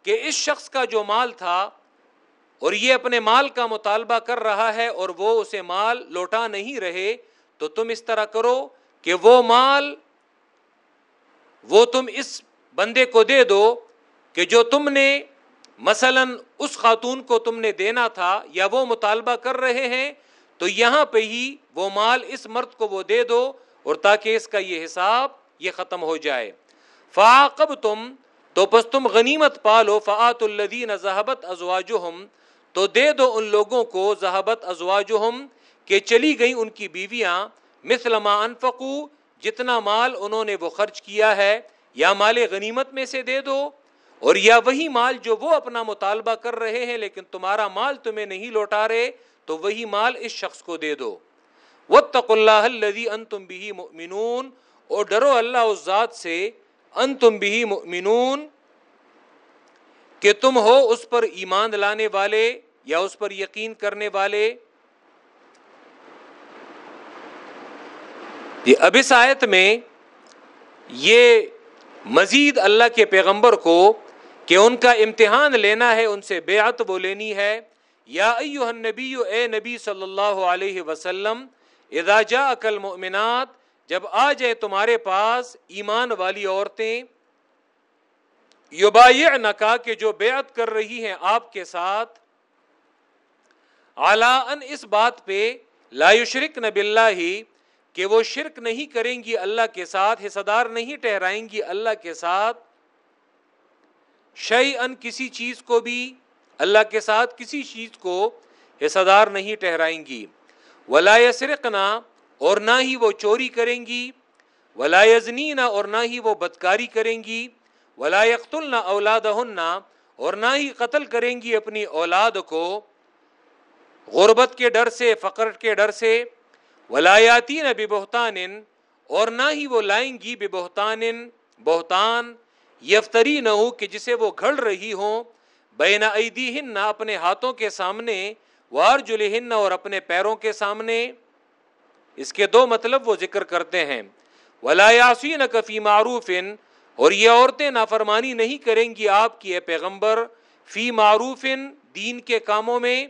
کہ اس شخص کا جو مال تھا اور یہ اپنے مال کا مطالبہ کر رہا ہے اور وہ اسے مال لوٹا نہیں رہے، تو تم اس طرح کرو کہ وہ مال وہ تم اس بندے کو دے دو کہ جو تم نے مثلا اس خاتون کو تم نے دینا تھا یا وہ مطالبہ کر رہے ہیں، تو یہاں پہ ہی وہ مال اس مرد کو وہ دے دو اور تاکہ اس کا یہ حساب یہ ختم ہو جائے۔ فاقب تم تو پس تم غنیمت پالو فعت الدین ذہبت ازواجہم، تو دے دو ان لوگوں کو ذہبت ازواجہم کہ چلی گئی ان کی بیویاں، مثل ما انفقو جتنا مال انہوں نے وہ خرچ کیا ہے، یا مال غنیمت میں سے دے دو، اور یا وہی مال جو وہ اپنا مطالبہ کر رہے ہیں، لیکن تمہارا مال تمہیں نہیں لوٹا رہے، تو وہی مال اس شخص کو دے دو۔ وَاتَّقُ اللَّهَ الَّذِي أَنْتُمْ بِهِ مُؤْمِنُونَ۔ اور ڈرو اللہ اس ذات سے انتم بھی مؤمنون، کہ تم ہو اس پر ایمان لانے والے یا اس پر یقین کرنے والے۔ اب اس آیت میں یہ مزید اللہ کے پیغمبر کو کہ ان کا امتحان لینا ہے، ان سے بیعت وہ لینی ہے۔ یا ایوہ النبی، اے نبی صلی اللہ علیہ وسلم، اذا جاءک المؤمنات، جب آ جائے تمہارے پاس ایمان والی عورتیں یبایعنکا کہ جو بیعت کر رہی ہیں آپ کے ساتھ اعلیٰ ان اس بات پہ لا یشرکن باللہ کہ وہ شرک نہیں کریں گی اللہ کے ساتھ حصدار نہیں ٹہرائیں گی اللہ کے ساتھ۔ شعی ان کسی چیز کو بھی اللہ کے ساتھ کسی چیز کو حصدار نہیں ٹہرائیں گی۔ ولا سرقنا اور نہ ہی وہ چوری کریں گی۔ ولا یزنینا اور نہ ہی وہ بدکاری کریں گی۔ ولا یقتلنا اولاد اور نہ ہی قتل کریں گی اپنی اولاد کو۔ غربت کے ڈر سے، فقر کے ڈر سے۔ ولایاتی نہ بہتان اور نہ ہی وہ لائیں گی بے بہتان بہتان یفتری نہ ہو کہ جسے وہ گھڑ رہی ہوں بین عیدی ہن اپنے ہاتھوں کے سامنے وار جلہن اور اپنے پیروں کے سامنے۔ اس کے دو مطلب وہ ذکر کرتے ہیں۔ ولاسی نہ کفی معروف، اور یہ عورتیں نافرمانی نہیں کریں گی آپ کی اے پیغمبر، فی معروف، دین کے کاموں میں۔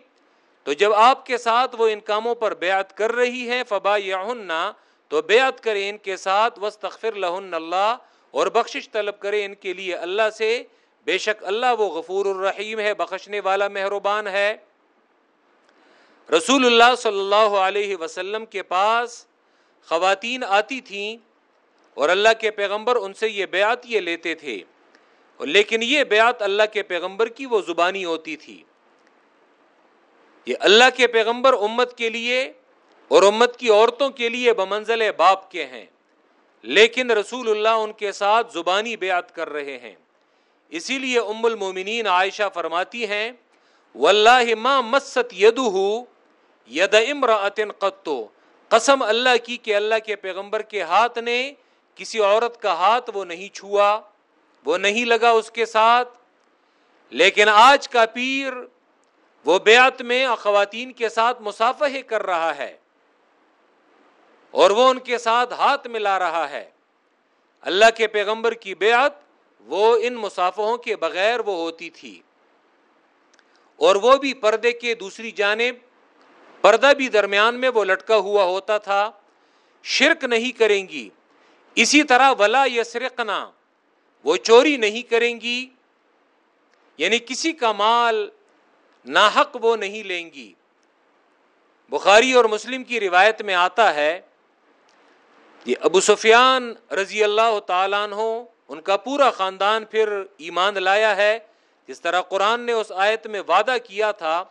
تو جب آپ کے ساتھ وہ ان کاموں پر بیعت کر رہی ہے فبا یا تو بیعت کرے ان کے ساتھ وسطر لہن اللہ، اور بخشش طلب کرے ان کے لیے اللہ سے۔ بے شک اللہ وہ غفور الرحیم ہے، بخشنے والا مہربان ہے۔ رسول اللہ صلی اللہ علیہ وسلم کے پاس خواتین آتی تھیں اور اللہ کے پیغمبر ان سے یہ بیعت یہ لیتے تھے۔ لیکن یہ بیعت اللہ کے پیغمبر کی وہ زبانی ہوتی تھی۔ یہ اللہ کے پیغمبر امت کے لیے اور امت کی عورتوں کے لیے بمنزل باپ کے ہیں۔ لیکن رسول اللہ ان کے ساتھ زبانی بیعت کر رہے ہیں۔ اسی لیے ام المومنین عائشہ فرماتی ہیں، واللہ ما مست یدہ ید امراطن قطو قسم اللہ کی کہ اللہ کے پیغمبر کے ہاتھ نے کسی عورت کا ہاتھ وہ نہیں چھوا، وہ نہیں لگا اس کے ساتھ۔ لیکن آج کا پیر وہ بیعت میں خواتین کے ساتھ مسافہ کر رہا ہے اور وہ ان کے ساتھ ہاتھ ملا رہا ہے۔ اللہ کے پیغمبر کی بیعت وہ ان مسافہوں کے بغیر وہ ہوتی تھی۔ اور وہ بھی پردے کے دوسری جانب، پردہ بھی درمیان میں وہ لٹکا ہوا ہوتا تھا۔ شرک نہیں کریں گی۔ اسی طرح ولا یسرقنا، وہ چوری نہیں کریں گی۔ یعنی کسی کا مال ناحق وہ نہیں لیں گی۔ بخاری اور مسلم کی روایت میں آتا ہے، یہ ابو سفیان رضی اللہ تعالیٰ عنہ، ان کا پورا خاندان پھر ایمان لایا ہے۔ جس طرح قرآن نے اس آیت میں وعدہ کیا تھا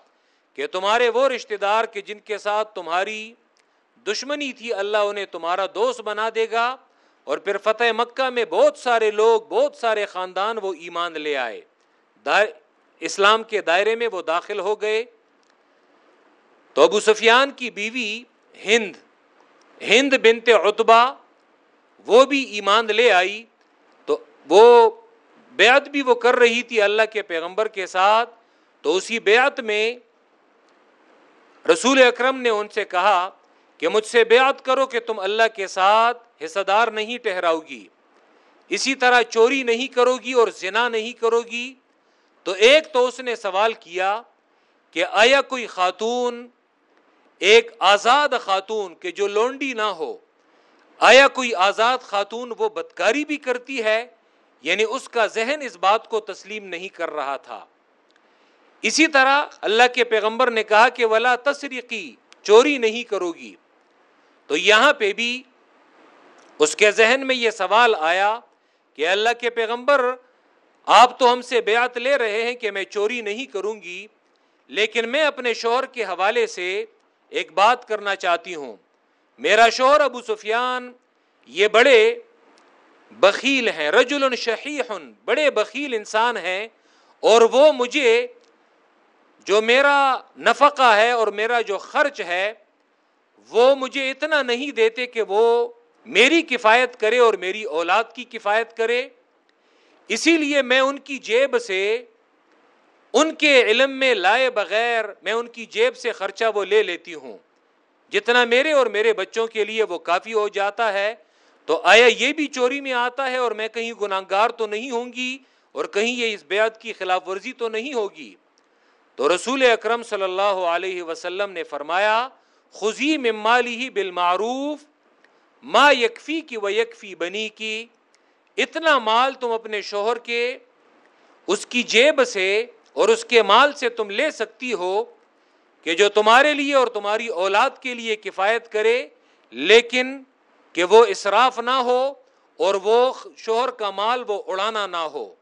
کہ تمہارے وہ رشتہ دار کہ جن کے ساتھ تمہاری دشمنی تھی، اللہ انہیں تمہارا دوست بنا دے گا۔ اور پھر فتح مکہ میں بہت سارے لوگ، بہت سارے خاندان وہ ایمان لے آئے۔ اسلام کے دائرے میں وہ داخل ہو گئے۔ تو ابو سفیان کی بیوی ہند ہند بنت اتبا وہ بھی ایمان لے آئی۔ تو وہ بیعت بھی وہ کر رہی تھی اللہ کے پیغمبر کے ساتھ۔ تو اسی بیعت میں رسول اکرم نے ان سے کہا کہ مجھ سے بیعت کرو کہ تم اللہ کے ساتھ حصہ دار نہیں ٹہراؤ گی اسی طرح چوری نہیں کرو گی اور زنا نہیں کرو گی تو ایک تو اس نے سوال کیا کہ آیا کوئی خاتون، ایک آزاد خاتون کہ جو لونڈی نہ ہو، آیا کوئی آزاد خاتون وہ بدکاری بھی کرتی ہے؟ یعنی اس کا ذہن اس بات کو تسلیم نہیں کر رہا تھا۔ اسی طرح اللہ کے پیغمبر نے کہا کہ ولا تصریقی چوری نہیں کرو گی تو یہاں پہ بھی اس کے ذہن میں یہ سوال آیا کہ اللہ کے پیغمبر آپ تو ہم سے بیعت لے رہے ہیں کہ میں چوری نہیں کروں گی، لیکن میں اپنے شوہر کے حوالے سے ایک بات کرنا چاہتی ہوں۔ میرا شوہر ابو سفیان، یہ بڑے بخیل ہیں، رجل شحیح، بڑے بخیل انسان ہیں، اور وہ مجھے جو میرا نفقہ ہے اور میرا جو خرچ ہے، وہ مجھے اتنا نہیں دیتے کہ وہ میری کفایت کرے اور میری اولاد کی کفایت کرے۔ اسی لیے میں ان کی جیب سے ان کے علم میں لائے بغیر میں ان کی جیب سے خرچہ وہ لے لیتی ہوں۔ جتنا میرے اور میرے بچوں کے لیے وہ کافی ہو جاتا ہے، تو آیا یہ بھی چوری میں آتا ہے اور میں کہیں گناہ گار تو نہیں ہوں گی اور کہیں یہ اس بیعت کی خلاف ورزی تو نہیں ہوگی؟ تو رسول اکرم صلی اللہ علیہ وسلم نے فرمایا خزی ممالی بالمعروف، ما یکفی کی و یکفی بنی کی اتنا مال تم اپنے شوہر کے، اس کی جیب سے اور اس کے مال سے تم لے سکتی ہو کہ جو تمہارے لیے اور تمہاری اولاد کے لیے کفایت کرے، لیکن کہ وہ اسراف نہ ہو اور وہ شوہر کا مال وہ اڑانا نہ ہو۔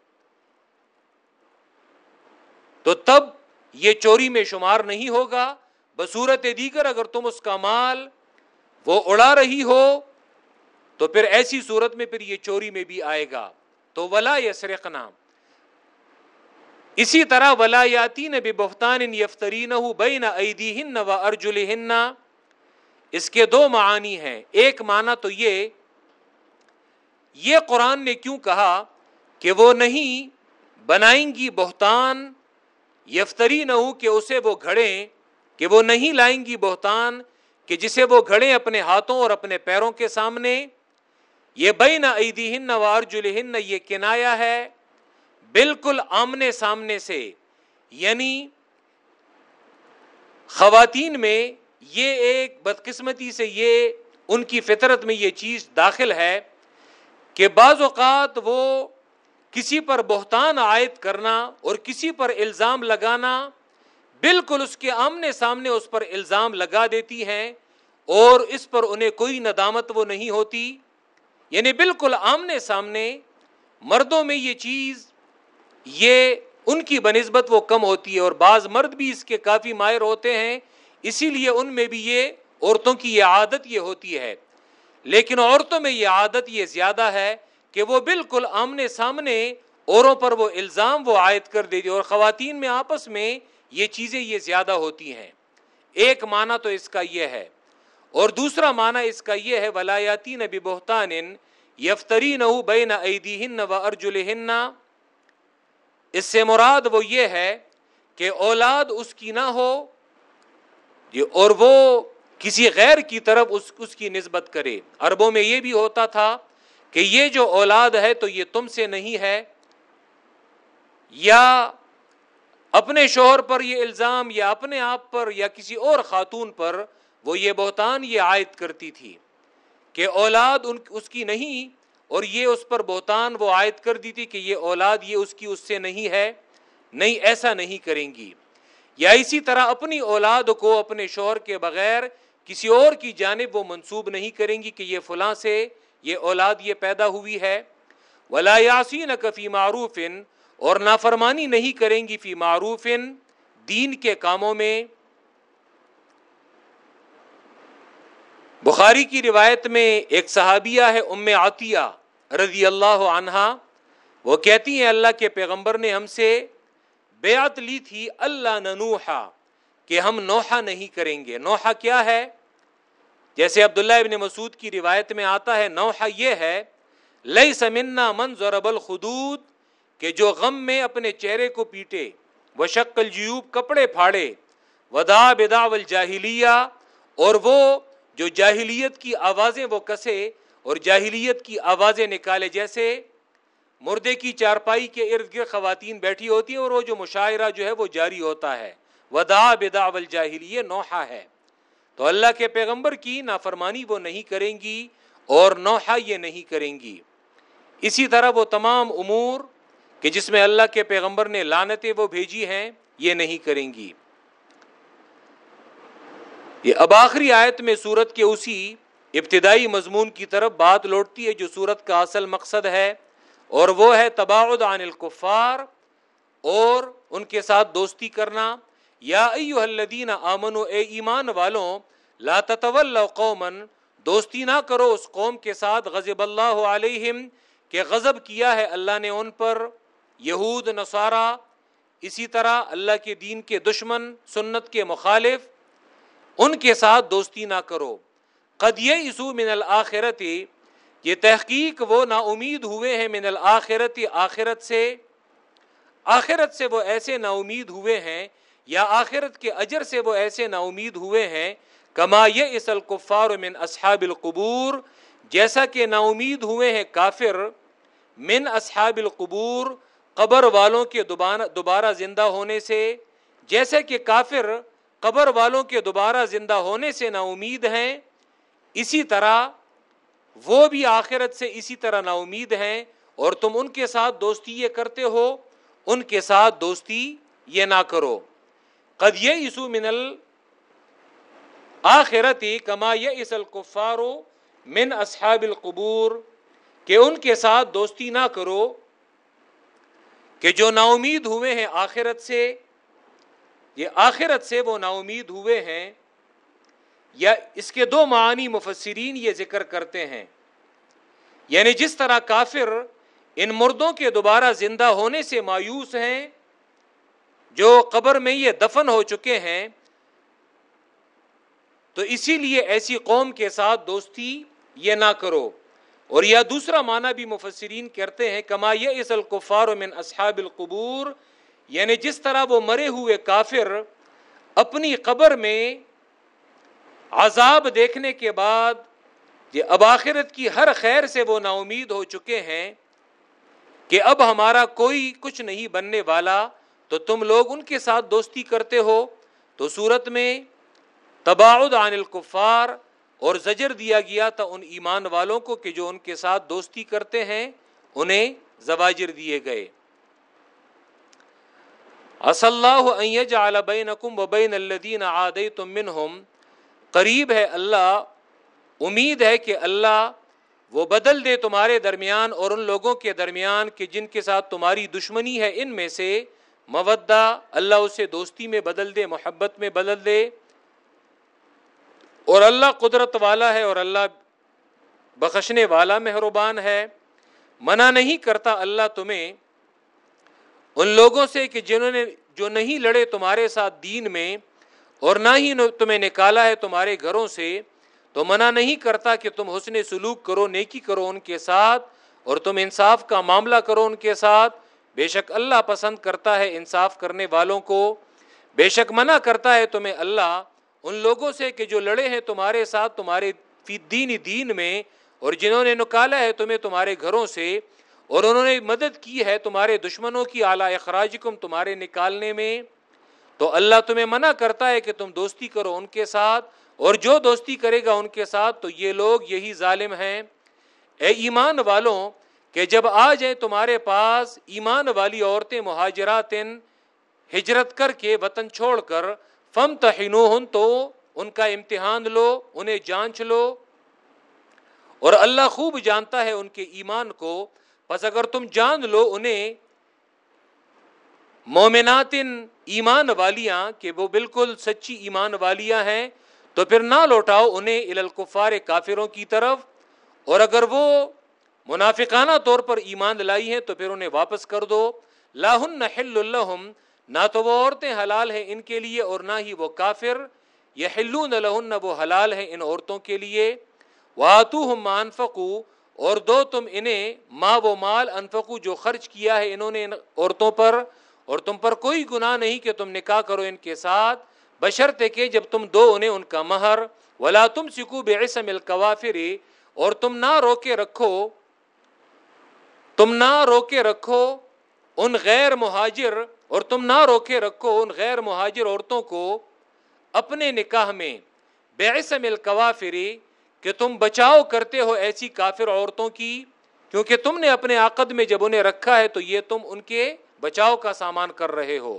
تو تب یہ چوری میں شمار نہیں ہوگا۔ بصورت دیگر اگر تم اس کا مال وہ اڑا رہی ہو تو پھر ایسی صورت میں پھر یہ چوری میں بھی آئے گا۔ تو ولا یسرقنا اسی طرح ولا یاتی نہ بہتان یفترین بین ایدی ہن و ارجل اس کے دو معانی ہیں۔ ایک معنی تو یہ یہ قرآن نے کیوں کہا کہ وہ نہیں بنائیں گی بہتان یفتری نہ ہو کہ اسے وہ گھڑیں، کہ وہ نہیں لائیں گی بہتان، کہ جسے وہ گھڑیں اپنے ہاتھوں اور اپنے پیروں کے سامنے۔ یہ بین عیدی ہن و ہن یہ کنایا ہے بالکل آمنے سامنے سے یعنی خواتین میں یہ ایک بدقسمتی سے یہ، ان کی فطرت میں یہ چیز داخل ہے کہ بعض اوقات وہ کسی پر بہتان عائد کرنا اور کسی پر الزام لگانا بالکل اس کے آمنے سامنے اس پر الزام لگا دیتی ہیں اور اس پر انہیں کوئی ندامت وہ نہیں ہوتی۔ یعنی بالکل آمنے سامنے مردوں میں یہ چیز، یہ ان کی بنسبت وہ کم ہوتی ہے اور بعض مرد بھی اس کے کافی ماہر ہوتے ہیں، اسی لیے ان میں بھی یہ عورتوں کی یہ عادت یہ ہوتی ہے۔ لیکن عورتوں میں یہ عادت یہ زیادہ ہے کہ وہ بالکل آمنے سامنے اوروں پر وہ الزام، وہ عائد کر دیتی اور خواتین میں آپس میں یہ چیزیں یہ زیادہ ہوتی ہیں۔ ایک معنی تو اس کا یہ ہے۔ اور دوسرا معنی اس کا یہ ہے ولایاتی نبی بہتان یفتری نہ بین عیدی ہن و ارجل اس سے مراد وہ یہ ہے کہ اولاد اس کی نہ ہو جی، اور وہ کسی غیر کی طرف اس اس کی نسبت کرے۔ عربوں میں یہ بھی ہوتا تھا کہ یہ جو اولاد ہے تو یہ تم سے نہیں ہے، یا اپنے شوہر پر یہ الزام، یا اپنے آپ پر، یا کسی اور خاتون پر وہ یہ بہتان یہ عائد کرتی تھی کہ اولاد ان اس کی نہیں اور یہ اس پر بہتان وہ عائد کر دی تھی کہ یہ اولاد یہ اس کی اس سے نہیں ہے، نہیں، ایسا نہیں کریں گی۔ یا اسی طرح اپنی اولاد کو اپنے شوہر کے بغیر کسی اور کی جانب وہ منسوب نہیں کریں گی کہ یہ فلاں سے یہ اولاد یہ پیدا ہوئی ہے۔ ولا یاسین کفی معروف اور نافرمانی نہیں کریں گی فی معروف دین کے کاموں میں۔ بخاری کی روایت میں ایک صحابیہ ہے ام عطیہ رضی اللہ عنہا، وہ کہتی ہیں اللہ کے پیغمبر نے ہم سے بیعت لی تھی، اللہ ننوحا، کہ ہم نوحا نہیں کریں گے۔ نوحا کیا ہے؟ جیسے عبداللہ ابن مسعود کی روایت میں آتا ہے نوحا یہ ہے لئی سمنا من ضرب الخدود، کہ جو غم میں اپنے چہرے کو پیٹے وہ شکل جیوب کپڑے پھاڑے ودا بدا الجاہلیہ، اور وہ جو جاہلیت کی آوازیں وہ کسے اور جاہلیت کی آوازیں نکالے جیسے مردے کی چارپائی کے ارد گرد خواتین بیٹھی ہوتی ہیں اور وہ جو مشاعرہ جو ہے وہ جاری ہوتا ہے۔ ودا بدا یہ نوحا ہے۔ تو اللہ کے پیغمبر کی نافرمانی وہ نہیں کریں گی اور نوحا یہ نہیں کریں گی۔ اسی طرح وہ تمام امور کہ جس میں اللہ کے پیغمبر نے لانتیں وہ بھیجی ہیں، یہ نہیں کریں گی۔ یہ اب آخری آیت میں سورت کے اسی ابتدائی مضمون کی طرف بات لوٹتی ہے جو سورت کا اصل مقصد ہے اور وہ ہے تباعد عن الکفار اور ان کے ساتھ دوستی کرنا۔ یا ایو الذین آمنو، اے ایمان والوں، لا تتولوا قوما، دوستی نہ کرو اس قوم کے ساتھ، غضب اللہ علیہم، کہ غضب کیا ہے اللہ نے ان پر، یہود، نصارہ، اسی طرح اللہ کے دین کے دشمن، سنت کے مخالف۔ ان کے ساتھ دوستی نہ کرو۔ قد یہ من الآخرت یہ تحقیق وہ نا امید ہوئے ہیں من الآخرت آخرت سے۔ آخرت سے وہ ایسے نا امید ہوئے ہیں، یا آخرت کے اجر سے وہ ایسے نا امید ہوئے ہیں، کما یہ اس القفار من اصحاب القبور۔ جیسا کہ نا امید ہوئے ہیں کافر من اصحاب القبور، قبر والوں کے دوبارہ زندہ ہونے سے۔ جیسے کہ کافر قبر والوں کے دوبارہ زندہ ہونے سے نا امید ہیں، اسی طرح وہ بھی آخرت سے اسی طرح نا امید ہیں۔ اور تم ان کے ساتھ دوستی یہ کرتے ہو، ان کے ساتھ دوستی یہ نہ کرو۔ قد یہ اسو من آخرتی کما یہ اس القفارو من اصحاب القبور، کہ ان کے ساتھ دوستی نہ کرو، کہ جو نا امید ہوئے ہیں آخرت سے یہ آخرت سے وہ نا امید ہوئے ہیں یا اس کے دو معنی مفسرین یہ ذکر کرتے ہیں۔ یعنی جس طرح کافر ان مردوں کے دوبارہ زندہ ہونے سے مایوس ہیں، جو قبر میں یہ دفن ہو چکے ہیں، تو اسی لیے ایسی قوم کے ساتھ دوستی یہ نہ کرو۔ اور یا دوسرا معنی بھی مفسرین کرتے ہیں، کما یہ اس القفار من اصحاب القبور یعنی جس طرح وہ مرے ہوئے کافر اپنی قبر میں عذاب دیکھنے کے بعد یہ اب آخرت کی ہر خیر سے وہ نا امید ہو چکے ہیں کہ اب ہمارا کوئی کچھ نہیں بننے والا، تو تم لوگ ان کے ساتھ دوستی کرتے ہو۔ تو صورت میں تباعد عن الکفار اور زجر دیا گیا تھا ان ایمان والوں کو کہ جو ان کے ساتھ دوستی کرتے ہیں، انہیں زواجر دیے گئے۔ اص اللہ بینکم و بین الذین عادیتم منہم قریب ہے اللہ، امید ہے کہ اللہ وہ بدل دے تمہارے درمیان اور ان لوگوں کے درمیان کہ جن کے ساتھ تمہاری دشمنی ہے، ان میں سے مودہ اللہ اسے دوستی میں بدل دے، محبت میں بدل دے۔ اور اللہ قدرت والا ہے اور اللہ بخشنے والا مہربان ہے۔ منع نہیں کرتا اللہ تمہیں ان لوگوں سے کہ جنہوں نے جو نہیں لڑے تمہارے ساتھ دین میں اور نہ ہی تمہیں نکالا ہے تمہارے گھروں سے، تو منع نہیں کرتا کہ تم حسن سلوک کرو، نیکی کرو ان کے ساتھ اور تم انصاف کا معاملہ کرو ان کے ساتھ۔ بے شک اللہ پسند کرتا ہے انصاف کرنے والوں کو۔ بے شک منع کرتا ہے تمہیں اللہ ان لوگوں سے کہ جو لڑے ہیں تمہارے ساتھ، تمہارے دین دین میں اور جنہوں نے نکالا ہے تمہیں تمہارے گھروں سے۔ اور انہوں نے مدد کی ہے تمہارے دشمنوں کی اعلی اخراج تمہارے نکالنے میں، تو اللہ تمہیں منع کرتا ہے کہ تم دوستی کرو ان کے ساتھ، اور جو دوستی کرے گا ان کے ساتھ، تو یہ لوگ یہی ظالم ہیں۔ اے ایمان والوں، کہ جب آ جائیں تمہارے پاس ایمان والی عورتیں مہاجرات ہجرت کر کے وطن چھوڑ کر فم تہنو تو ان کا امتحان لو، انہیں جانچ لو۔ اور اللہ خوب جانتا ہے ان کے ایمان کو بس اگر تم جان لو انہیں مومنات ایمان والیاں کہ وہ بالکل سچی ایمان والیاں ہیں، تو پھر نہ لوٹاؤ انہیں الکفار کافروں کی طرف۔ اور اگر وہ منافقانہ طور پر ایمان لائی ہیں، تو پھر انہیں واپس کر دو۔ لاہن حل الحم نہ تو وہ عورتیں حلال ہیں ان کے لیے اور نہ ہی وہ کافر۔ یہ ہلون لہن وہ حلال ہیں ان عورتوں کے لیے۔ واتو ہم اور دو تم انہیں ماں وہ مال انفقو جو خرچ کیا ہے انہوں نے ان عورتوں پر، اور تم پر کوئی گناہ نہیں کہ تم نکاح کرو ان کے ساتھ، بشرط کہ جب تم دو انہیں ان کا مہر، ولا تم سکو بے عصم القوافری اور تم نہ روکے رکھو، تم نہ روکے رکھو ان غیر مہاجر، اور تم نہ روکے رکھو ان غیر مہاجر عورتوں کو اپنے نکاح میں بے عصم القوافری کہ تم بچاؤ کرتے ہو ایسی کافر عورتوں کی، کیونکہ تم نے اپنے عقد میں جب انہیں رکھا ہے تو یہ تم ان کے بچاؤ کا سامان کر رہے ہو۔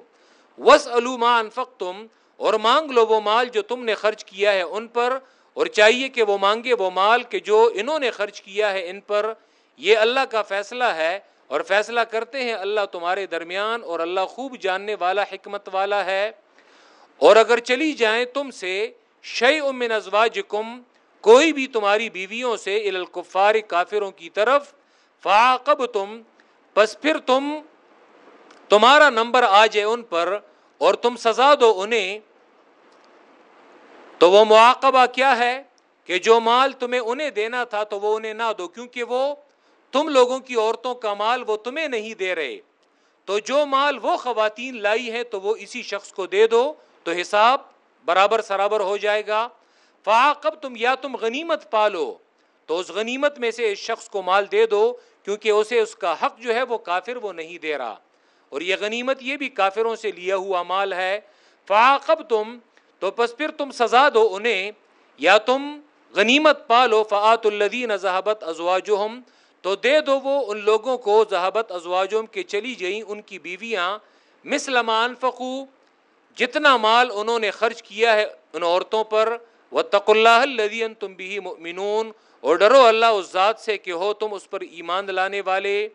وس علوما انفق تم اور مانگ لو وہ مال جو تم نے خرچ کیا ہے ان پر، اور چاہیے کہ وہ مانگے وہ مال کہ جو انہوں نے خرچ کیا ہے ان پر۔ یہ اللہ کا فیصلہ ہے، اور فیصلہ کرتے ہیں اللہ تمہارے درمیان، اور اللہ خوب جاننے والا، حکمت والا ہے۔ اور اگر چلی جائیں تم سے شعی امن ازواجکم کوئی بھی تمہاری بیویوں سے الکفار کافروں کی طرف فاقب تم پس پھر تم تمہارا نمبر آ جائے ان پر اور تم سزا دو انہیں۔ تو وہ مواقبہ کیا ہے کہ جو مال تمہیں انہیں دینا تھا تو وہ انہیں نہ دو، کیونکہ وہ تم لوگوں کی عورتوں کا مال وہ تمہیں نہیں دے رہے۔ تو جو مال وہ خواتین لائی ہے تو وہ اسی شخص کو دے دو تو حساب برابر سرابر ہو جائے گا۔ فاقب تم یا تم غنیمت پالو، تو اس غنیمت میں سے اس شخص کو مال دے دو، کیونکہ اسے اس کا حق جو ہے وہ کافر وہ نہیں دے رہا۔ اور یہ غنیمت یہ بھی کافروں سے لیا ہوا مال ہے۔ فاقب تم تو پس پھر تم سزا دو انہیں، یا تم غنیمت پالو فعت الدین ذہبت ازواجہم، تو دے دو وہ ان لوگوں کو ذہبت ازواجہم کے چلی جئیں ان کی بیویاں۔ مسلمان فقو جتنا مال انہوں نے خرچ کیا ہے ان عورتوں پر وہ تق اللہ الدین تم بھی مؤمنون۔ اور ڈرو اللہ اس ذات سے کہ ہو تم اس پر ایمان لانے والے۔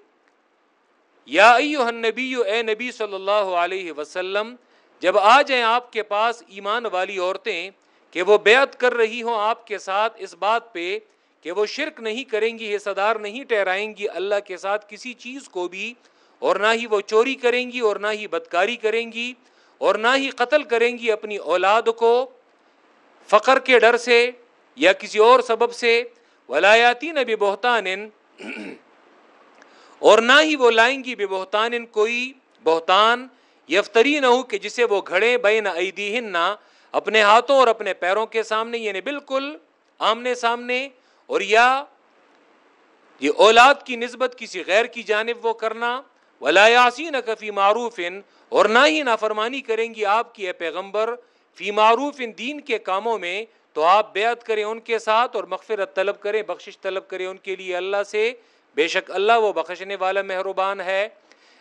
یا ایو النبی، اے نبی صلی اللہ علیہ وسلم، جب آ جائیں آپ کے پاس ایمان والی عورتیں، کہ وہ بیعت کر رہی ہوں آپ کے ساتھ اس بات پہ، کہ وہ شرک نہیں کریں گی حصہ دار نہیں ٹہرائیں گی، اللہ کے ساتھ کسی چیز کو بھی، اور نہ ہی وہ چوری کریں گی، اور نہ ہی بدکاری کریں گی، اور نہ ہی قتل کریں گی اپنی اولاد کو۔ فقر کے ڈر سے یا کسی اور سبب سے ولایاتی نہ بے بہتان اور نہ ہی وہ لائیں گی بے بہتان کوئی بہتان یفتری نہ ہو کہ جسے وہ گھڑے بین ایدیہن نہ اپنے ہاتھوں اور اپنے پیروں کے سامنے یعنی بالکل آمنے سامنے، اور یا یہ اولاد کی نسبت کسی غیر کی جانب وہ کرنا ولاسی نہ کفی معروف اور نہ ہی نافرمانی کریں گی آپ کی، اے پیغمبر فی معروف ان دین کے کاموں میں تو آپ بیعت کریں ان کے ساتھ اور مغفرت طلب کریں، بخشش طلب کریں ان کے لیے اللہ سے۔ بے شک اللہ وہ بخشنے والا مہربان ہے۔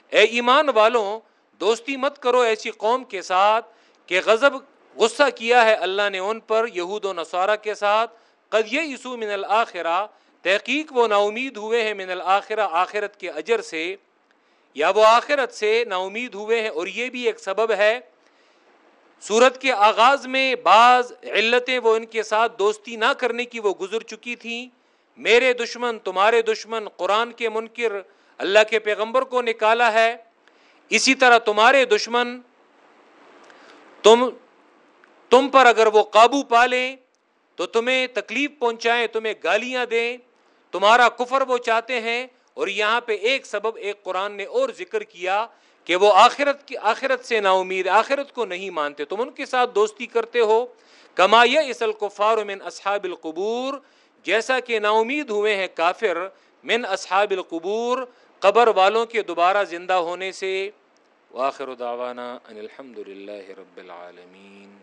اے ایمان والوں، دوستی مت کرو ایسی قوم کے ساتھ کہ غضب، غصہ کیا ہے اللہ نے ان پر، یہود و نصارہ کے ساتھ۔ قد یسو من الآخرہ تحقیق وہ نا امید ہوئے ہیں من الآخرہ آخرت کے اجر سے۔ یا وہ آخرت سے نا امید ہوئے ہیں اور یہ بھی ایک سبب ہے۔ سورت کے آغاز میں بعض علتیں وہ ان کے ساتھ دوستی نہ کرنے کی وہ گزر چکی تھیں۔ میرے دشمن، تمہارے دشمن، قرآن کے منکر، اللہ کے پیغمبر کو نکالا ہے۔ اسی طرح تمہارے دشمن، تم تم پر اگر وہ قابو پالیں تو تمہیں تکلیف پہنچائیں، تمہیں گالیاں دیں۔ تمہارا کفر وہ چاہتے ہیں اور یہاں پہ ایک سبب، ایک قرآن نے اور ذکر کیا کہ وہ آخرت کی آخرت سے نا امید آخرت کو نہیں مانتے، تم ان کے ساتھ دوستی کرتے ہو۔ کما اس القفار من اصحاب القبور، جیسا کہ نا امید ہوئے ہیں کافر من اصحاب القبور، قبر والوں کے دوبارہ زندہ ہونے سے۔ واخر دعوانا ان الحمد للہ رب العالمین۔